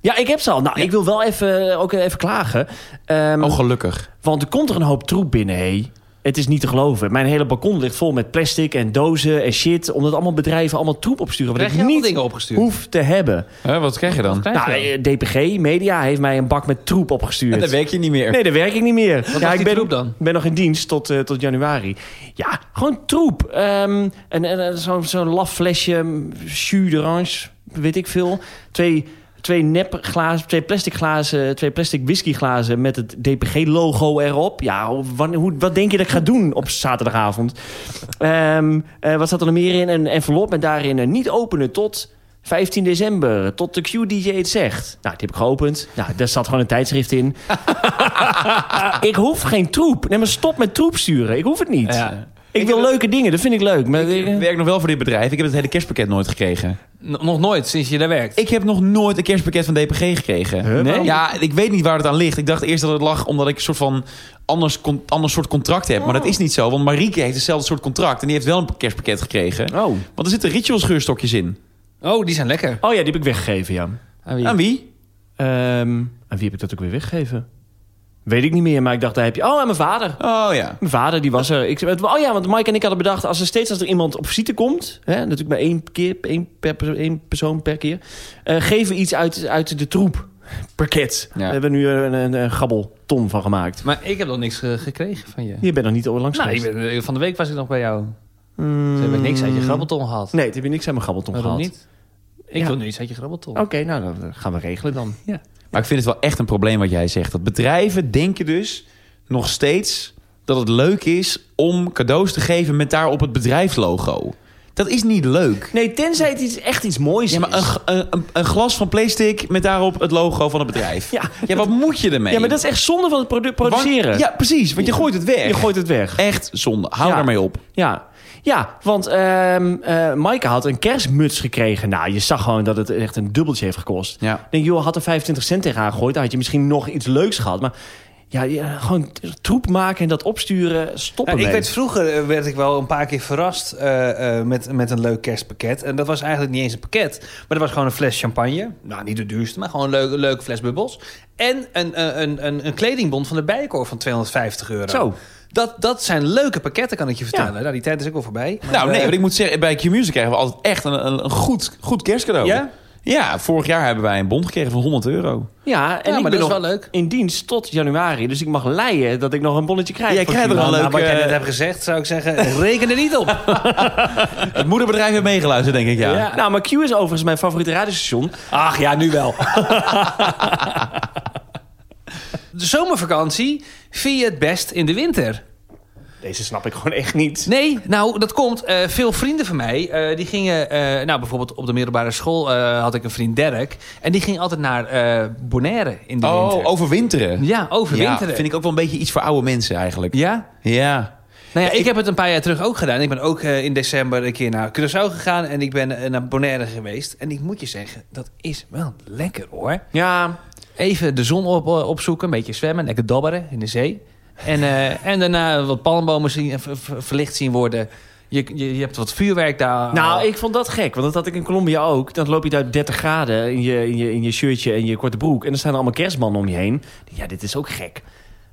Ja, ik heb ze al. Nou, ik wil wel even, ook even klagen. Ehm, Oh, gelukkig. want er komt er een hoop troep binnen, hé. Het is niet te geloven. Mijn hele balkon ligt vol met plastic en dozen en shit. Omdat allemaal bedrijven allemaal troep opsturen. Wat Krijg ik niet dingen opgestuurd? hoef te hebben. Hè, wat krijg je dan? Krijg je Nou, DPG Media heeft mij een bak met troep opgestuurd. En dan werk je niet meer. Nee, daar werk ik niet meer. Wat was ik die ben, troep dan? ben nog in dienst tot, eh, tot januari. Ja, gewoon troep. Ehm, en en zo'n zo'n laf flesje jus d'orange, weet ik veel. Twee, twee nepglazen, twee plastic glazen, twee plastic whiskyglazen met het DPG-logo erop. Ja, wat, hoe, wat denk je dat ik ga doen op zaterdagavond? Ehm, eh, wat staat er nog meer in? Een envelop met daarin een niet openen tot 15 december, tot de Q-DJ het zegt. Nou, die heb ik geopend. Nou, daar zat gewoon een tijdschrift in. ik hoef geen troep. Nee, maar stop met troep sturen. Ik hoef het niet. Ja. Ik wil leuke dingen, dat vind ik leuk. Maar Ik werk nog wel voor dit bedrijf. Ik heb het hele kerstpakket nooit gekregen. N- nog nooit, sinds je daar werkt. Ik heb nog nooit een kerstpakket van DPG gekregen. Huh, waarom? Ja, ik weet niet waar het aan ligt. Ik dacht eerst dat het lag omdat ik een soort van anders, con- ander soort contract heb. Maar dat is niet zo, want Marieke heeft hetzelfde soort contract. En die heeft wel een kerstpakket gekregen. Oh. Want er zitten ritual scheurstokjes in. Oh, die zijn lekker. oh ja, die heb ik weggegeven, ja. Aan wie? Aan wie? Ehm, aan wie heb ik dat ook weer weggegeven? Weet ik niet meer, maar ik dacht, daar heb je... Oh, aan mijn vader. Oh ja. Mijn vader, die was er. Ik, oh ja, want Mike en ik hadden bedacht... als er steeds als er iemand op visite komt... Hè, natuurlijk maar één, keer, één, per, één persoon per keer... eh, geven we iets uit, uit de troep. Pakket. Ja. We hebben nu een, een, een gabbelton van gemaakt. Maar ik heb nog niks eh, gekregen van je. Je bent nog niet langs Nou, ik geweest. ben, eh, van de week was ik nog bij jou. Mm. Ze hebben niks uit je grabbelton gehad. Nee, het heb je niks aan mijn gabbelton Waarom gehad. niet? Ik Ja. wil nu iets uit je grabbelton. Oké, nou, dan gaan we regelen dan. Maar ik vind het wel echt een probleem wat jij zegt. Dat bedrijven denken dus nog steeds dat het leuk is om cadeaus te geven met daarop het bedrijfslogo. Dat is niet leuk. Nee, tenzij het iets, echt iets moois Ja, maar een, is. een, een, een glas van plastic met daarop het logo van het bedrijf. Ja, Ja, wat moet je ermee? ja, maar dat is echt zonde van het produ- produceren. Want- ja, precies. Want je gooit het weg. Je gooit het weg. Echt zonde. Hou Ja. daarmee op. Ja, ja want eh Maaike had een kerstmuts gekregen. Nou, je zag gewoon dat het echt een dubbeltje heeft gekost. Ja. Ik denk, joh, had er 25 cent tegenaan gegooid... dan had je misschien nog iets leuks gehad. Maar ja, gewoon troep maken en dat opsturen, stoppen Ja, ik werd, vroeger eh, werd ik wel een paar keer verrast eh, met, met een leuk kerstpakket. En dat was eigenlijk niet eens een pakket. Maar dat was gewoon een fles champagne. Nou, niet de duurste, maar gewoon een leuke, leuke fles bubbels. En een, een, een, een kledingbond van de Bijenkorf van 250 euro. Zo. Dat, dat zijn leuke pakketten, kan ik je vertellen. Nou, die tijd is ook wel voorbij. Maar, Nou, nee, eh, maar ik moet zeggen, bij Q-Music krijgen we altijd echt een, een, een goed, goed kerstcadeau. Ja? Ja, vorig jaar hebben wij een bon gekregen van 100 euro. Ja, en Ja, ik maar ben dat is nog wel leuk. in dienst tot januari. Dus ik mag leien dat ik nog een bonnetje krijg. Jij krijgt er wel Nou, leuk, wat jij eh, net hebt gezegd, zou ik zeggen, reken er niet op. Het moederbedrijf heeft meegeluisterd, denk ik, ja. Ja. Nou, maar Q is overigens mijn favoriete radiostation. Ach ja, nu wel. De zomervakantie vind je het best in de winter? Deze snap ik gewoon echt niet. Nee, nou, dat komt. eh, veel vrienden van mij, eh, die gingen... eh, nou, bijvoorbeeld op de middelbare school eh, had ik een vriend Dirk. En die ging altijd naar eh Bonaire in de Oh, winter. overwinteren. Ja, overwinteren. Ja, vind ik ook wel een beetje iets voor oude mensen eigenlijk. Ja? Ja. Nou ja, ik heb het een paar jaar terug ook gedaan. Ik ben ook eh, in december een keer naar Curaçao gegaan... en ik ben naar Bonaire geweest. En ik moet je zeggen, dat is wel lekker hoor. Ja, Even de zon op, eh, opzoeken, een beetje zwemmen, lekker dobberen in de zee. En, eh, en daarna wat palmbomen zien, eh, ver- ver- verlicht zien worden. Je, je, hebt wat vuurwerk daar. Nou, ik vond dat gek, want dat had ik in Colombia ook. Dan loop je daar 30 graden in je, in je, in je shirtje en je korte broek. En dan staan allemaal kerstmannen om je heen. Ja, dit is ook gek.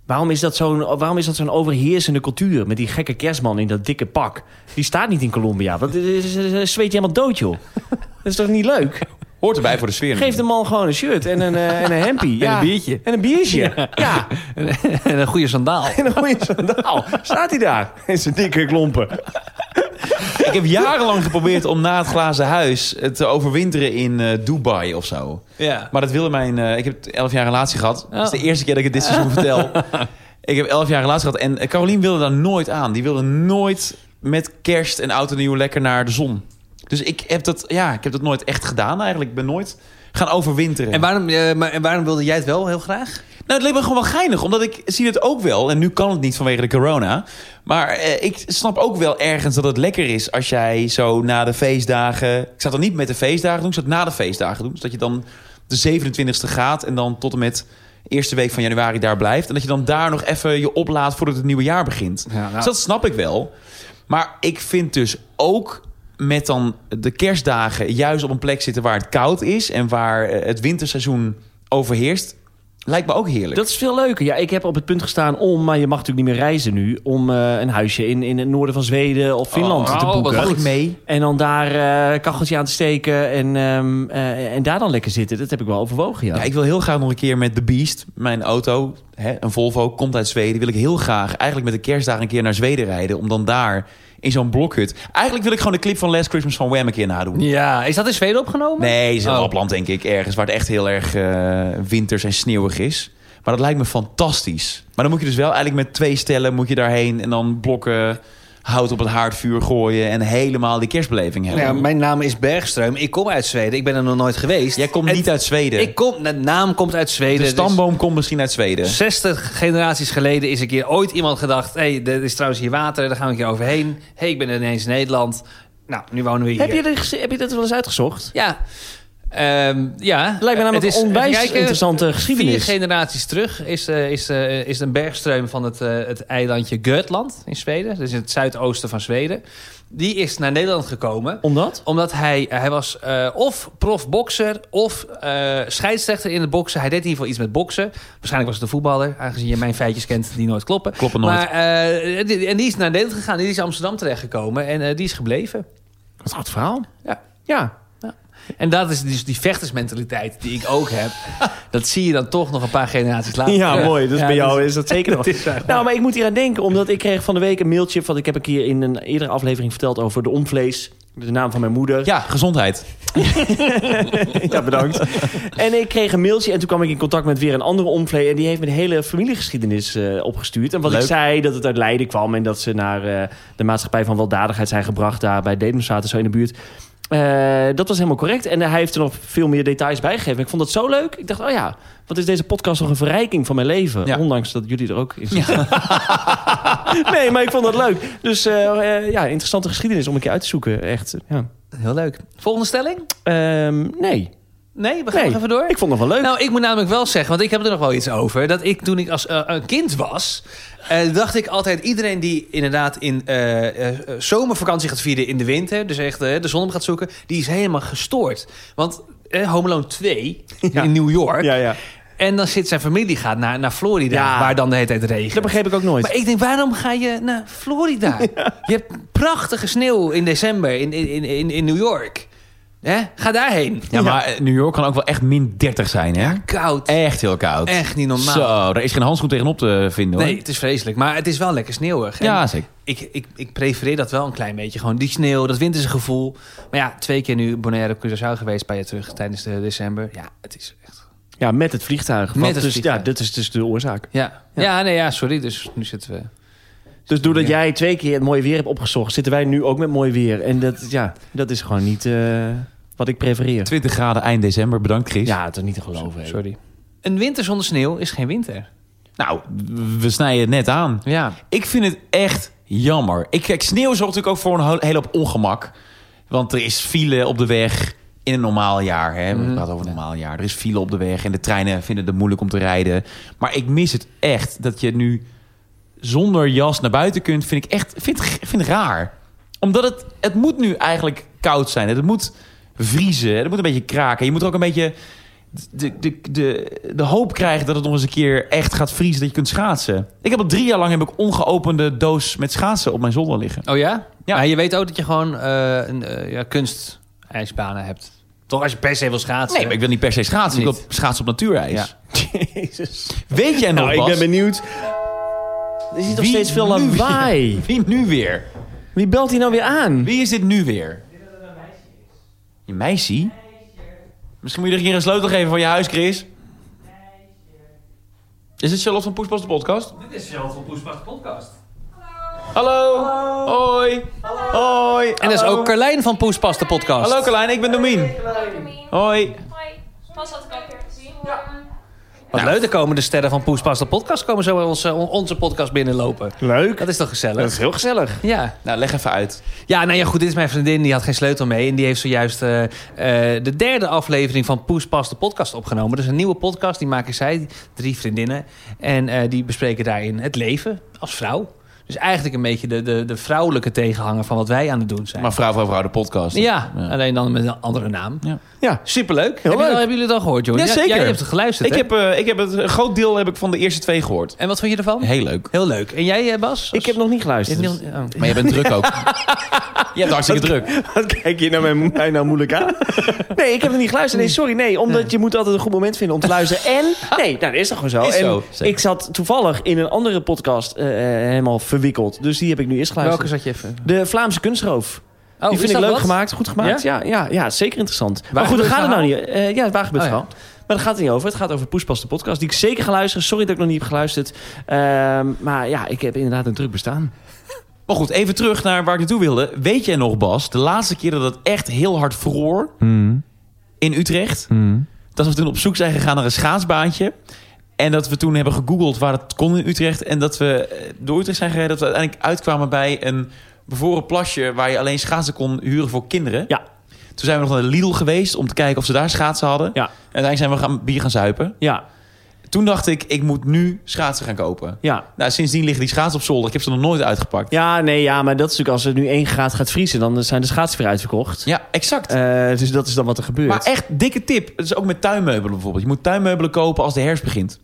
Waarom is dat zo'n dat overheersende cultuur? Met die gekke kerstman in dat dikke pak. Die staat niet in Colombia. Is- zweet je helemaal dood, joh. Dat is toch niet leuk? Hoort erbij voor de sfeer. Geef de man gewoon een shirt en een, eh, en een hempie. Ja. een biertje. En een biertje. Ja. en een goede sandaal. En een goede sandaal. Staat hij daar? In zijn dikke klompen. Ik heb jarenlang geprobeerd om na het glazen huis te overwinteren in eh, Dubai of zo. Ja. Maar dat wilde mijn... eh, ik heb 11 jaar relatie gehad. Dat is de Oh. eerste keer dat ik het dit seizoen vertel. Ik heb 11 jaar relatie gehad. En Carolien wilde daar nooit aan. Die wilde nooit met kerst en oud en nieuw lekker naar de zon. Dus ik heb dat, ja, ik heb dat nooit echt gedaan eigenlijk. Ik ben nooit gaan overwinteren. En waarom, eh, maar, en waarom wilde jij het wel heel graag? Nou, het leek me gewoon wel geinig, omdat ik zie het ook wel. En nu kan het niet vanwege de corona. Maar eh, ik snap ook wel ergens dat het lekker is als jij zo na de feestdagen... Ik zou het dan niet met de feestdagen doen, ik zou het na de feestdagen doen. Dus dat je dan de 27e gaat en dan tot en met eerste week van januari daar blijft. En dat je dan daar nog even je oplaat voordat het nieuwe jaar begint. Ja, nou- Dus dat snap ik wel. Maar ik vind dus ook met dan de kerstdagen juist op een plek zitten waar het koud is... en waar eh, het winterseizoen overheerst... Lijkt me ook heerlijk. Dat is veel leuker. Ja, ik heb op het punt gestaan om, maar je mag natuurlijk niet meer reizen nu, om eh, een huisje in, in het noorden van Zweden of Finland Oh, te oh, wat boeken. Mag ik mee? En dan daar eh kacheltje aan te steken en, ehm, eh, en daar dan lekker zitten. Dat heb ik wel overwogen, ja. Ja, ik wil heel graag nog een keer met The Beast, mijn auto, hè, een Volvo, komt uit Zweden. Wil ik heel graag eigenlijk met de kerstdagen een keer naar Zweden rijden. Om dan daar in zo'n blokhut. Eigenlijk wil ik gewoon de clip van Last Christmas van Wham een keer nadoen. Ja, is dat in Zweden opgenomen? Nee, is in Oh. Lapland denk ik. Ergens waar het echt heel erg eh, winters en sneeuwig is. Maar dat lijkt me fantastisch. Maar dan moet je dus wel eigenlijk met twee stellen moet je daarheen. En dan blokken hout op het haardvuur gooien. En helemaal die kerstbeleving hebben. Ja, mijn naam is Bergström. Ik kom uit Zweden. Ik ben er nog nooit geweest. Jij komt En niet uit Zweden. Ik kom, de naam komt uit Zweden. de dus stamboom komt misschien uit Zweden. 60 generaties geleden is een keer ooit iemand gedacht... hé, hey, er is trouwens hier water, daar gaan we een keer overheen. Hé, hey, ik ben ineens in Nederland. Nou, nu wonen we hier. heb, je er, heb je dat wel eens uitgezocht? Ja. Ehm, ja. Lijkt me namelijk Het is- een onwijs kijken, interessante Vier geschiedenis. generaties terug is, eh, is, eh, is een bergstreum van het, eh, het eilandje Götland in Zweden. Dus in het zuidoosten van Zweden. Die is naar Nederland gekomen Omdat? omdat hij, hij was eh, of profbokser of eh scheidsrechter in het boksen. Hij deed in ieder geval iets met boksen. Waarschijnlijk was het een voetballer, aangezien je mijn feitjes kent die nooit kloppen. Kloppen nooit. Maar, eh, die- en die is naar Nederland gegaan, die is in Amsterdam terechtgekomen en eh, die is gebleven. Wat een verhaal. Ja. Ja. En dat is dus die vechtersmentaliteit die ik ook heb. dat zie je dan toch nog een paar generaties later. Ja, mooi. Dus Ja, bij jou dus- is dat zeker nog. Nou, maar ik moet hier aan denken, omdat ik kreeg van de week een mailtje van... Ik heb een keer in een eerdere aflevering verteld over de omvlees. De naam van mijn moeder. Ja, gezondheid. Ja, bedankt. en ik kreeg een mailtje en toen kwam ik in contact met weer een andere omvlee. En die heeft me de hele familiegeschiedenis eh, opgestuurd. En wat Leuk. ik zei, dat het uit Leiden kwam... en dat ze naar eh, de maatschappij van weldadigheid zijn gebracht... daar bij Dedemsvaten, zo in de buurt. Eh, dat was helemaal correct. En hij heeft er nog veel meer details bij gegeven. Ik vond dat zo leuk. Ik dacht, oh ja, wat is deze podcast nog een verrijking van mijn leven. Ja. Ondanks dat jullie er ook in zitten. nee, maar ik vond dat leuk. Dus eh, eh, ja, interessante geschiedenis om een keer uit te zoeken. Echt, ja. Heel leuk. Volgende stelling? Ehm, nee. Nee, we gaan nee. nog even door. Ik vond het wel leuk. Nou, ik moet namelijk wel zeggen, want ik heb er nog wel iets over. Dat ik toen ik als een kind was, eh, dacht ik altijd... iedereen die inderdaad in eh, eh, zomervakantie gaat vieren in de winter... dus echt de zon op gaat zoeken, die is helemaal gestoord. Want Home Alone 2 Ja. in New York... ja, ja. en dan zit zijn familie gaat naar, naar Florida, Ja. waar dan de hele tijd regent. Dat begreep ik ook nooit. Maar ik denk, waarom ga je naar Florida? Je hebt prachtige sneeuw in december in, in, in, in New York. Hè? Ga daarheen. Ja, maar eh, New York kan ook wel echt min 30 zijn, hè? Koud. Echt heel koud. Echt niet normaal. Zo, daar is geen handschoen tegenop te vinden, hoor. Nee, het is vreselijk. Maar het is wel lekker sneeuwig. En Ja, zeker. ik, ik, ik prefereer dat wel een klein beetje. Gewoon die sneeuw, dat winterse gevoel. Maar ja, twee keer nu Bonaire op Curaçao geweest bij je terug tijdens de december. Ja, het is echt... Ja, met het vliegtuig. Met Want het dus, vliegtuig. Ja, dit is dus de oorzaak. Ja, ja. Ja. nee, ja, sorry. Dus nu zitten we... Dus doordat Ja. jij twee keer het mooie weer hebt opgezocht... zitten wij nu ook met mooi weer. En dat, ja, dat is gewoon niet eh, wat ik prefereer. 20 graden eind december, bedankt Chris. Ja, het is niet te geloven. Sorry. Een winter zonder sneeuw is geen winter. Nou, we snijden het net aan. Ja. Ik vind het echt jammer. Ik, kijk, sneeuw zorgt natuurlijk ook voor een hele hoop ongemak. Want er is file op de weg in een normaal jaar. Hè? We Mhm. praten over een normaal jaar. Er is file op de weg en de treinen vinden het moeilijk om te rijden. Maar ik mis het echt. Dat je nu zonder jas naar buiten kunt, vind ik echt vind, vind raar. Omdat het, het moet nu eigenlijk koud zijn. Het moet vriezen. Het moet een beetje kraken. Je moet er ook een beetje de, de, de, de hoop krijgen dat het nog eens een keer echt gaat vriezen. Dat je kunt schaatsen. Ik heb al drie jaar lang heb ik ongeopende doos met schaatsen op mijn zolder liggen. Oh ja? Ja. Maar je weet ook dat je gewoon eh, een uh, ja, kunstijsbanen hebt. Toch als je per se wil schaatsen. Nee, maar ik wil niet per se schaatsen. Ik wil schaatsen op natuurijs. Ja. Jezus. Weet jij nog, Nou, ik Bas? ben benieuwd. Er is hier nog steeds veel nu lawaai. Wie nu weer? Wie belt hier nou weer aan? Wie is dit nu weer? Je meisje? Misschien moet je er een keer een sleutel geven van je huis, Chris. Is het Charlotte van Poespas de podcast? Dit is zelf van Poespas podcast. Hallo. Hoi. Hoi. En dat is ook Carlijn van Poespas de podcast. Hallo Carlijn, ik ben Domien. Hoi. Hoi, Pas had ik ook weer gezien. Wat leuk, er komen de sterren van Poespas de podcast... komen zo onze, onze podcast binnenlopen. Leuk. Dat is toch gezellig? Dat is heel gezellig. Ja. Nou, leg even uit. Ja, nou ja, goed, dit is mijn vriendin. Die had geen sleutel mee. En die heeft zojuist eh, eh, de derde aflevering van Poes Pas de podcast opgenomen. Dus een nieuwe podcast, die maken zij, drie vriendinnen. En eh, die bespreken daarin het leven als vrouw. Dus eigenlijk een beetje de, de, de vrouwelijke tegenhanger van wat wij aan het doen zijn. Maar vrouw voor vrouw de podcast. ja, alleen dan met een andere naam. Ja. Ja. Superleuk. Heel Heb je- leuk. hebben jullie het al gehoord, Johnny? Ja, zeker. Jij hebt het geluisterd, Ik hè? heb, eh, ik heb het, een groot deel heb ik van de eerste twee gehoord. En wat vond je ervan? Heel leuk. Heel leuk. En jij, eh, Bas? Ik heb nog niet geluisterd. oh. Maar je bent druk ook. Je hebt hartstikke druk. Wat kijk je naar mij, mij nou moeilijk aan? Nee, ik heb nog niet geluisterd. Nee, sorry. Nee, omdat je moet altijd een goed moment vinden om te luisteren. En, nee, nou, dat is toch gewoon zo. Is en zo, zeker. ik zat toevallig in een andere podcast eh, helemaal verwikkeld. Dus die heb ik nu eerst Welke geluisterd. zat je even? De Vlaamse kunstroof. Oh, die vind ik dat leuk wat? gemaakt, goed gemaakt. Ja, ja, ja, zeker interessant. maar goed, daar gaat het nou niet. eh, ja, het wagenbeurt Oh, ja. Maar daar gaat het niet over. Het gaat over Poespas de podcast. Die ik zeker ga luisteren. Sorry dat ik nog niet heb geluisterd. Ehm, maar ja, ik heb inderdaad een druk bestaan. Maar goed, even terug naar waar ik naartoe wilde. Weet jij nog, Bas, de laatste keer dat het echt heel hard vroor in Utrecht... dat we toen op zoek zijn gegaan naar een schaatsbaantje... en dat we toen hebben gegoogeld waar het kon in Utrecht... en dat we eh, door Utrecht zijn gereden... dat we uiteindelijk uitkwamen bij een bevoren plasje... waar je alleen schaatsen kon huren voor kinderen. Ja. Toen zijn we nog naar Lidl geweest om te kijken of ze daar schaatsen hadden. Ja. En uiteindelijk zijn we gaan bier gaan zuipen. Ja, Toen dacht ik, ik moet nu schaatsen gaan kopen. ja. Nou, sindsdien liggen die schaatsen op zolder. Ik heb ze nog nooit uitgepakt. Ja, nee, ja, maar dat is natuurlijk als het nu 1 graad gaat vriezen... dan zijn de schaatsen weer uitverkocht. Ja, exact. Eh, dus dat is dan wat er gebeurt. Maar echt dikke tip. Het is ook met tuinmeubelen bijvoorbeeld. Je moet tuinmeubelen kopen als de herfst begint.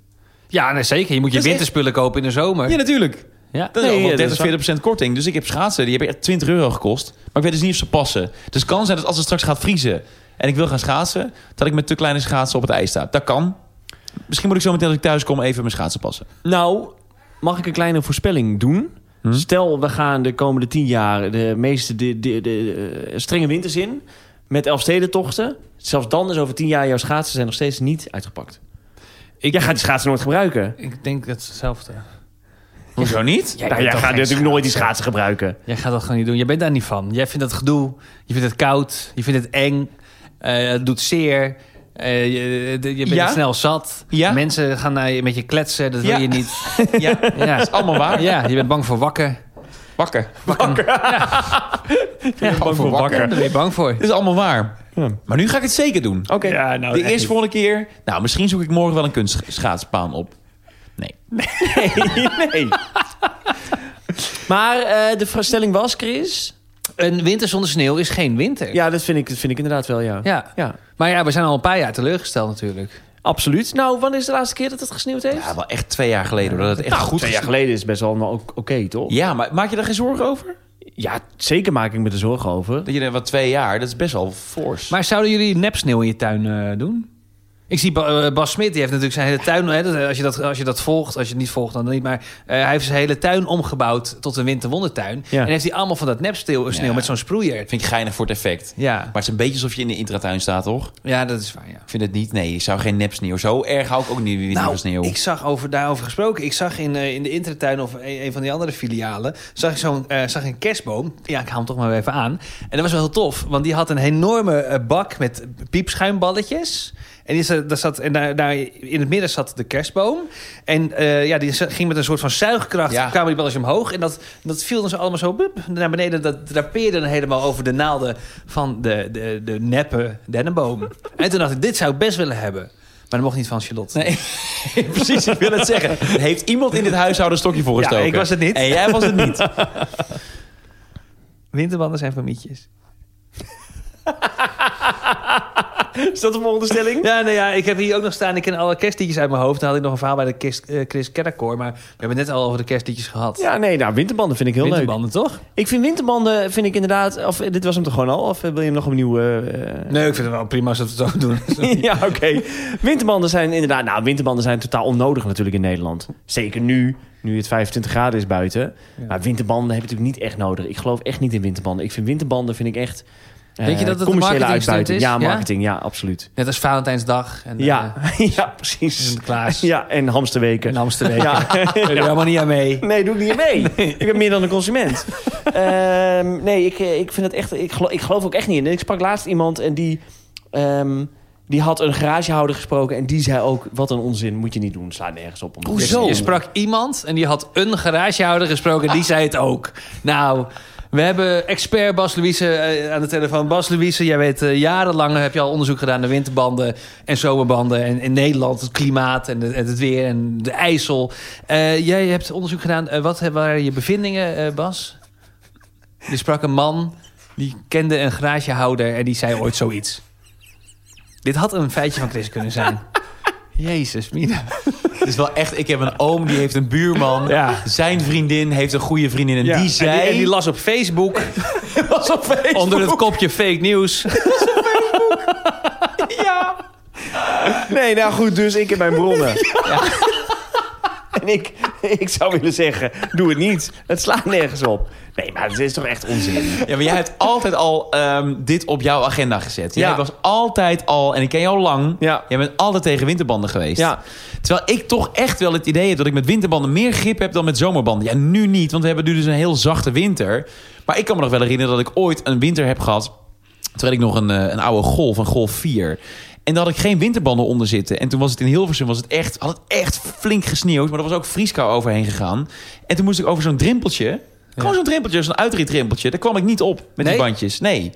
Ja, nee, zeker. Je moet je is winterspullen kopen in de zomer. Ja, natuurlijk. Ja. Dat is Nee, ja, dat 30, is waar. 40 procent korting. Dus ik heb schaatsen. Die hebben echt 20 euro gekost. Maar ik weet dus niet of ze passen. Dus het kan zijn dat als het straks gaat vriezen... en ik wil gaan schaatsen... dat ik met te kleine schaatsen op het ijs sta. Dat kan. Misschien moet ik zo meteen als ik thuis kom... even mijn schaatsen passen. Nou, mag ik een kleine voorspelling doen? Hm? Stel, we gaan de komende tien jaar de meeste de, de, de, eh, strenge winters in... met Elfstedentochten. Zelfs dan is over tien jaar jouw schaatsen zijn nog steeds niet uitgepakt. Ik, Jij gaat die schaatsen nooit gebruiken. ik denk dat hetzelfde. Hoezo niet? Jij nou, bent jij gaat natuurlijk nooit die schaatsen gebruiken. Jij gaat dat gewoon niet doen. Jij bent daar niet van. Jij vindt dat gedoe. Je vindt het koud. Je vindt het eng. eh, het doet zeer. eh, je, de- je bent Ja? er snel zat. Ja? Mensen gaan naar je, met je kletsen. Dat wil Ja. je niet. Ja, Ja. dat is allemaal waar. ja, je bent bang voor wakker. Wakker. wakker. Ja, bang voor wakker. Daar ben je bang voor. Dit is allemaal waar. Ja. Maar nu ga ik het zeker doen. Oké. Ja, nou, de echt eerste volgende keer... Nou, misschien zoek ik morgen wel een kunstschaatsbaan op. Nee. nee. Maar eh, de stelling was, Chris... Een winter zonder sneeuw is geen winter. Ja, dat vind ik, dat vind ik inderdaad wel, ja. Ja. ja. Maar ja, we zijn al een paar jaar teleurgesteld natuurlijk. Absoluut. Nou, wanneer is de laatste keer dat het gesneeuwd heeft? Ja, wel echt twee jaar geleden. Dat het echt Nou, goed twee jaar geleden is best wel ook oké, toch? Ja, maar maak je daar geen zorgen over? Ja, zeker maak ik me er zorgen over. Dat je er wat twee jaar, dat is best wel fors. Maar zouden jullie nepsneeuw in je tuin eh, doen? Ik zie eh, Bas Smit, die heeft natuurlijk zijn hele tuin... Hè, dat- als, je dat, als je dat volgt, als je het niet volgt dan niet... maar eh, hij heeft zijn hele tuin omgebouwd tot een winterwondertuin. Ja. En heeft hij allemaal van dat nepsneeuw sneeuw Ja. met zo'n sproeier. vind ik geinig voor het effect. Ja. Maar het is een beetje alsof je in de intratuin staat, toch? ja, dat is waar, ja. Ik vind het niet. Nee, ik zou geen nepsneeuw. Zo erg hou ik ook niet niet Nou, van sneeuw. ik zag over, daarover gesproken. Ik zag in, eh, in de Intertuin of een, een van die andere filialen... zag ik zo'n eh, zag ik een kerstboom. Ja, ik haal hem toch maar even aan. En dat was wel heel tof. Want die had een enorme eh, bak met piepschuimballetjes. En, die zat, daar zat, en daar, daar in het midden zat de kerstboom. En eh, ja, die ging met een soort van zuigkracht... Ja. kwamen die balletjes omhoog. En dat, dat viel dan zo allemaal zo bup, naar beneden. Dat drapeerde dan helemaal over de naalden van de, de, de neppe dennenboom. En toen dacht ik, dit zou ik best willen hebben. Maar dat mocht niet van Charlotte. Nee, precies. Ik wil het zeggen. Er heeft iemand in dit huishouden een stokje voor Ja, ik was het niet. En jij was het niet. Winterbanden zijn voor mietjes. Is dat de volgende stelling? Ja, nou ja, ik heb hier ook nog staan. Ik ken alle kerstliedjes uit mijn hoofd. Dan had ik nog een verhaal bij de Chris, eh, Chris Kerkkoor. Maar we hebben het net al over de kerstliedjes gehad. Ja, nee, nou, winterbanden vind ik heel leuk. Winterbanden, toch? Ik vind winterbanden, vind ik inderdaad... Of dit was hem toch gewoon al? Of wil je hem nog opnieuw... eh, eh, Nee, ik vind het wel prima als we het zo doen. ja, oké. Winterbanden zijn inderdaad... Nou, winterbanden zijn totaal onnodig natuurlijk in Nederland. Zeker nu, nu het 25 graden is buiten. Maar winterbanden heb je natuurlijk niet echt nodig. Ik geloof echt niet in winterbanden. Ik vind winterbanden vind ik echt... eh, Denk je dat het commerciële uitbuiting? is? Ja, Ja? marketing. Ja, absoluut. Net als Valentijnsdag. En, Ja, eh, ja, precies. Sinterklaas. Ja, en hamsterweken. en Amsterdam. Ja. Daar doe helemaal niet aan mee. Nee, doe ik niet aan mee. Ik ben meer dan een consument. Ehm, nee, ik, eh, ik vind het echt. Ik geloof, ik geloof ook echt niet in. Ik sprak laatst iemand en die. ehm, die had een garagehouder gesproken en die zei ook: wat een onzin, moet je niet doen. Slaat nergens op. Je, je sprak iemand en die had een garagehouder gesproken en die zei het ook. Nou, we hebben expert Bas Louise eh, aan de telefoon. Bas Louise, jij weet eh, jarenlang heb je al onderzoek gedaan naar winterbanden en zomerbanden. En in Nederland het klimaat en, het weer en de IJssel. Eh, jij hebt onderzoek gedaan. Wat waren je bevindingen, Bas? Je sprak een man die kende een garagehouder en die zei ooit zoiets. Dit had een feitje van Chris kunnen zijn. Jezus, Mina. Het is wel echt... Ik heb een oom, die heeft een buurman. Ja. Zijn vriendin heeft een goede vriendin. En Ja. die zei... En die, las op Facebook was op Facebook. onder het kopje fake nieuws. Nee, nou goed, dus ik heb mijn bronnen. En ik, ik zou willen zeggen: doe het niet. Het slaat nergens op. Nee, maar het is toch echt onzin. Ja, maar jij hebt altijd al ehm, dit op jouw agenda gezet. Jij Ja. was altijd al, en ik ken jou lang... Ja. Jij bent altijd tegen winterbanden geweest. Ja. Terwijl ik toch echt wel het idee heb dat ik met winterbanden meer grip heb dan met zomerbanden. Ja, nu niet, want we hebben nu dus een heel zachte winter. Maar ik kan me nog wel herinneren dat ik ooit een winter heb gehad... terwijl ik nog een, eh, een oude Golf, een Golf 4... En daar had ik geen winterbanden onder zitten. En toen was het in Hilversum was het echt, had het echt flink gesneeuwd. Maar er was ook vrieskou overheen gegaan. En toen moest ik over zo'n drimpeltje... Gewoon zo'n drimpeltje, zo'n uitritrimpeltje. Daar kwam ik niet op met Nee? die bandjes. Nee.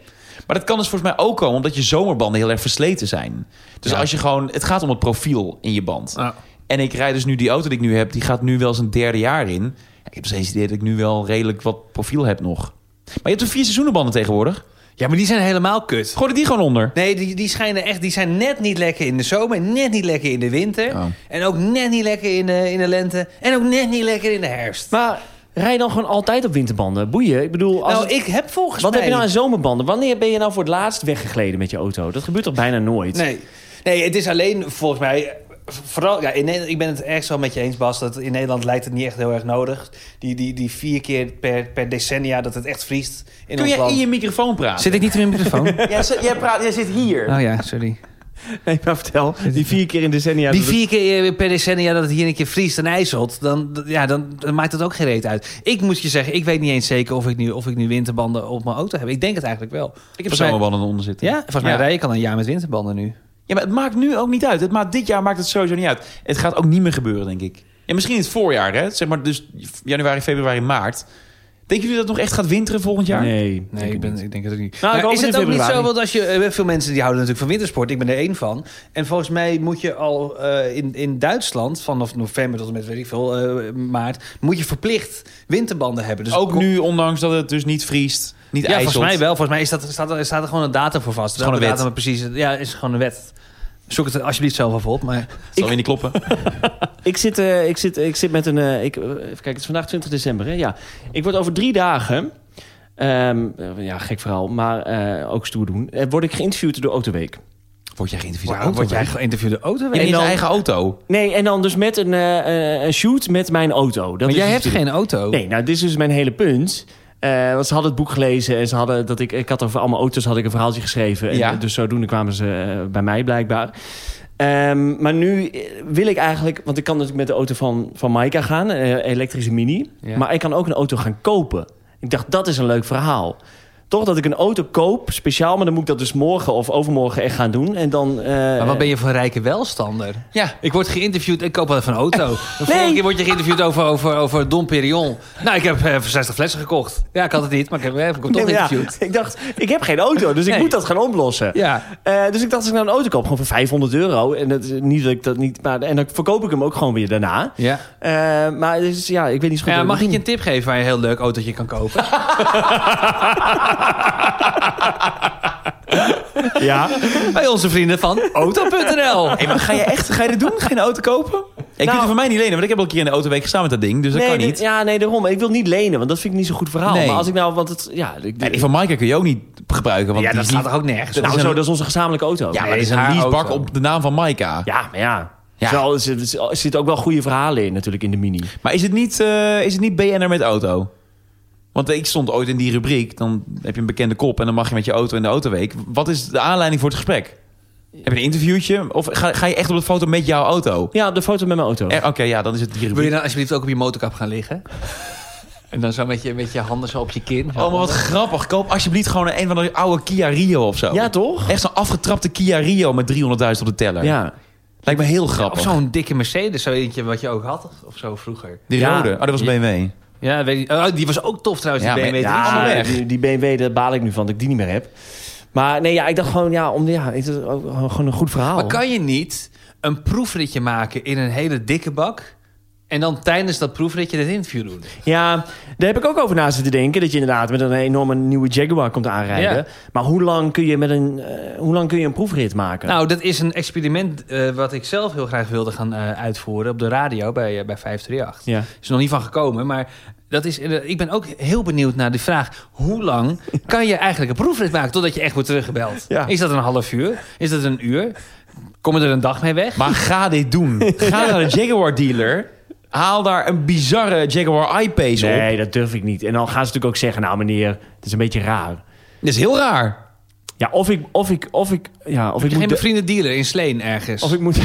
Maar dat kan dus volgens mij ook komen omdat je zomerbanden heel erg versleten zijn. Dus Ja. als je gewoon... Het gaat om het profiel in je band. Ja. En ik rijd dus nu die auto die ik nu heb, die gaat nu wel zijn derde jaar in. Ik heb steeds het idee dat ik nu wel redelijk wat profiel heb nog. Maar je hebt er vier seizoenenbanden tegenwoordig. Ja, maar die zijn helemaal kut. Gooi er die gewoon onder. Nee, die, die schijnen echt, die zijn net niet lekker in de zomer, net niet lekker in de winter. Oh. En ook net niet lekker in de, in de lente. En ook net niet lekker in de herfst. Maar rij dan gewoon altijd op winterbanden. Boeien. Ik bedoel, als nou, het- ik heb volgens wat mij... heb je nou aan zomerbanden? Wanneer ben je nou voor het laatst weggegleden met je auto? Dat gebeurt toch bijna nooit? Nee. nee, het is alleen volgens mij... Vooral, ja, in Nederland, ik ben het ergens wel met je eens, Bas. Dat in Nederland lijkt het niet echt heel erg nodig. Die, die, die vier keer per, per decennia dat het echt vriest in Kun ons land. in je microfoon praten? Zit ik niet in mijn microfoon? Jij, praat, jij zit hier. oh ja, sorry. Nee, maar vertel. Die vier keer in decennia. Die dat het- vier keer per decennia dat het hier een keer vriest en ijzelt... Dan, ja, dan, dan maakt het ook geen reet uit. Ik moet je zeggen, ik weet niet eens zeker of ik nu, of ik nu winterbanden op mijn auto heb. Ik denk het eigenlijk wel. ik heb zomerbanden eronder zitten. Ja, volgens mij Ja. rij ik al een jaar met winterbanden nu. Ja, maar het maakt nu ook niet uit. Het maakt, dit jaar maakt het sowieso niet uit. Het gaat ook niet meer gebeuren, denk ik. Ja, misschien in het voorjaar, hè? Zeg maar dus januari, februari, maart. Denken jullie dat het nog echt gaat winteren volgend jaar? Nee, Nee, ik, ben, ik denk het ook niet. Nou, is het ook niet zo? Want als je, eh, veel mensen die houden natuurlijk van wintersport. Ik ben er één van. En volgens mij moet je al eh, in, in Duitsland... vanaf november tot en met weet ik veel, eh, maart... moet je verplicht winterbanden hebben. Dus ook nu, ondanks dat het dus niet vriest, niet Ja, volgens mij wel. Volgens mij is dat, staat, er, staat er gewoon een datum voor vast. is gewoon een wet. datum het precies, ja, is gewoon een wet. Zoek het alsjeblieft zelf even op. Maar Zal weer niet kloppen. Ik zit, eh, ik zit, ik zit met een... eh, ik, eh, even kijken, het is vandaag 20 december, hè? Ja. Ik word over drie dagen... ehm, eh, ja, gek verhaal, maar eh, ook stoer doen. word ik geïnterviewd door Autoweek. Word jij geïnterviewd? Wauw, word jij geïnterviewde auto? in En je dan- eigen auto? Nee, en dan dus met een, een shoot met mijn auto. Dat Maar is jij dus hebt natuurlijk- geen auto. Nee, nou, dit is dus mijn hele punt. Eh, want ze hadden het boek gelezen en ze hadden dat ik, ik had over allemaal auto's had ik een verhaaltje geschreven. En, Ja. Dus zodoende kwamen ze eh, bij mij blijkbaar. Ehm, maar nu eh, wil ik eigenlijk, want ik kan natuurlijk met de auto van, van Maika gaan, een elektrische mini. Ja. Maar ik kan ook een auto gaan kopen. Ik dacht, dat is een leuk verhaal. Toch dat ik een auto koop, speciaal, maar dan moet ik dat dus morgen of overmorgen echt gaan doen. En dan. eh, Maar wat ben je voor rijke welstander? Ja. Ik word geïnterviewd, ik koop wel even een auto. De volgende keer word je geïnterviewd over, over, over Dom Perignon. Nou, ik heb eh, voor 60 flessen gekocht. Ja, ik had het niet, maar ik heb eh, ik toch Nee, ja, geïnterviewd. ik dacht, ik heb geen auto, dus ik Nee. moet dat gaan oplossen. Ja. Eh, dus ik dacht, als ik nou een auto koop, gewoon voor 500 euro. En, dat, niet dat ik dat niet, maar, en dan verkoop ik hem ook gewoon weer daarna. Ja. Eh, maar dus, ja, ik weet niet zo goed. Ja, mag ik je een tip geven waar je een heel leuk autootje kan kopen? Ja. Bij onze vrienden van Auto.nl. Hey, maar ga je echt ga je dit doen? Geen auto kopen? Ik Nou- kunt het van mij niet lenen, want ik heb al een keer in de autoweek gestaan met dat ding. Dus dat nee, kan nee, niet. Ja, nee, daarom. Ik wil niet lenen, want dat vind ik niet zo'n goed verhaal. Nee. Maar als ik nou, want het, ja, ik, En die van Maaike kun je ook niet gebruiken. Want Ja, die dat staat toch ook nergens nou, is zo, een- dat is onze gezamenlijke auto. Ja, maar Nee, het is een leasebak op de naam van Maaika. Ja, maar ja. Ja. Er, er zitten ook wel goede verhalen in natuurlijk in de mini. Maar is het niet, eh, is het niet BNR met auto? Want ik stond ooit in die rubriek. Dan heb je een bekende kop en dan mag je met je auto in de autoweek. Wat is de aanleiding voor het gesprek? Heb je een interviewtje? Of ga, ga je echt op de foto met jouw auto? Ja, de foto met mijn auto. Eh, Oké, ja, dan is het die Wil je rubriek. dan alsjeblieft ook op je motorkap gaan liggen? En dan zo met je, met je handen zo op je kin. Oh, maar wat grappig. Koop alsjeblieft gewoon een van de oude Kia Rio of zo. Ja, toch? Echt zo'n afgetrapte Kia Rio met 300.000 op de teller. Ja. Lijkt me heel Of grappig. zo'n dikke Mercedes, zo eentje wat je ook had of zo vroeger. Die Ja. rode. Oh, dat was BMW. Ja, weet ik, oh, die was ook tof trouwens, die Ja, BMW 3. Ja, allemaal weg. die, die BMW, daar baal ik nu van dat ik die niet meer heb. Maar nee, ja, ik dacht gewoon, ja, om, ja het is ook gewoon een goed verhaal. Maar kan je niet een proefritje maken in een hele dikke bak... en dan tijdens dat proefritje het interview doen? Ja, daar heb ik ook over na zitten denken. Dat je inderdaad met een enorme nieuwe Jaguar komt aanrijden. Ja. Maar hoe lang kun je met een, eh, hoe lang kun je een proefrit maken? Nou, dat is een experiment eh, wat ik zelf heel graag wilde gaan eh, uitvoeren... op de radio bij, bij 538. ja. is er nog niet van gekomen, maar dat is, eh, ik ben ook heel benieuwd naar de vraag... hoe lang kan je eigenlijk een proefrit maken totdat je echt wordt teruggebeld? Ja. Is dat een half uur? Is dat een uur? Kom je er een dag mee weg? Maar ga dit doen. Ga naar de Jaguar dealer. Haal daar een bizarre Jaguar I-Pace op. Nee, dat durf ik niet. En dan gaan ze natuurlijk ook zeggen, nou meneer, het is een beetje raar. Dat is heel raar. Ja, of ik, of ik, of ik, ja, of Heb ik moet... de- bevriende dealer in Sleen ergens? Of ik, moet,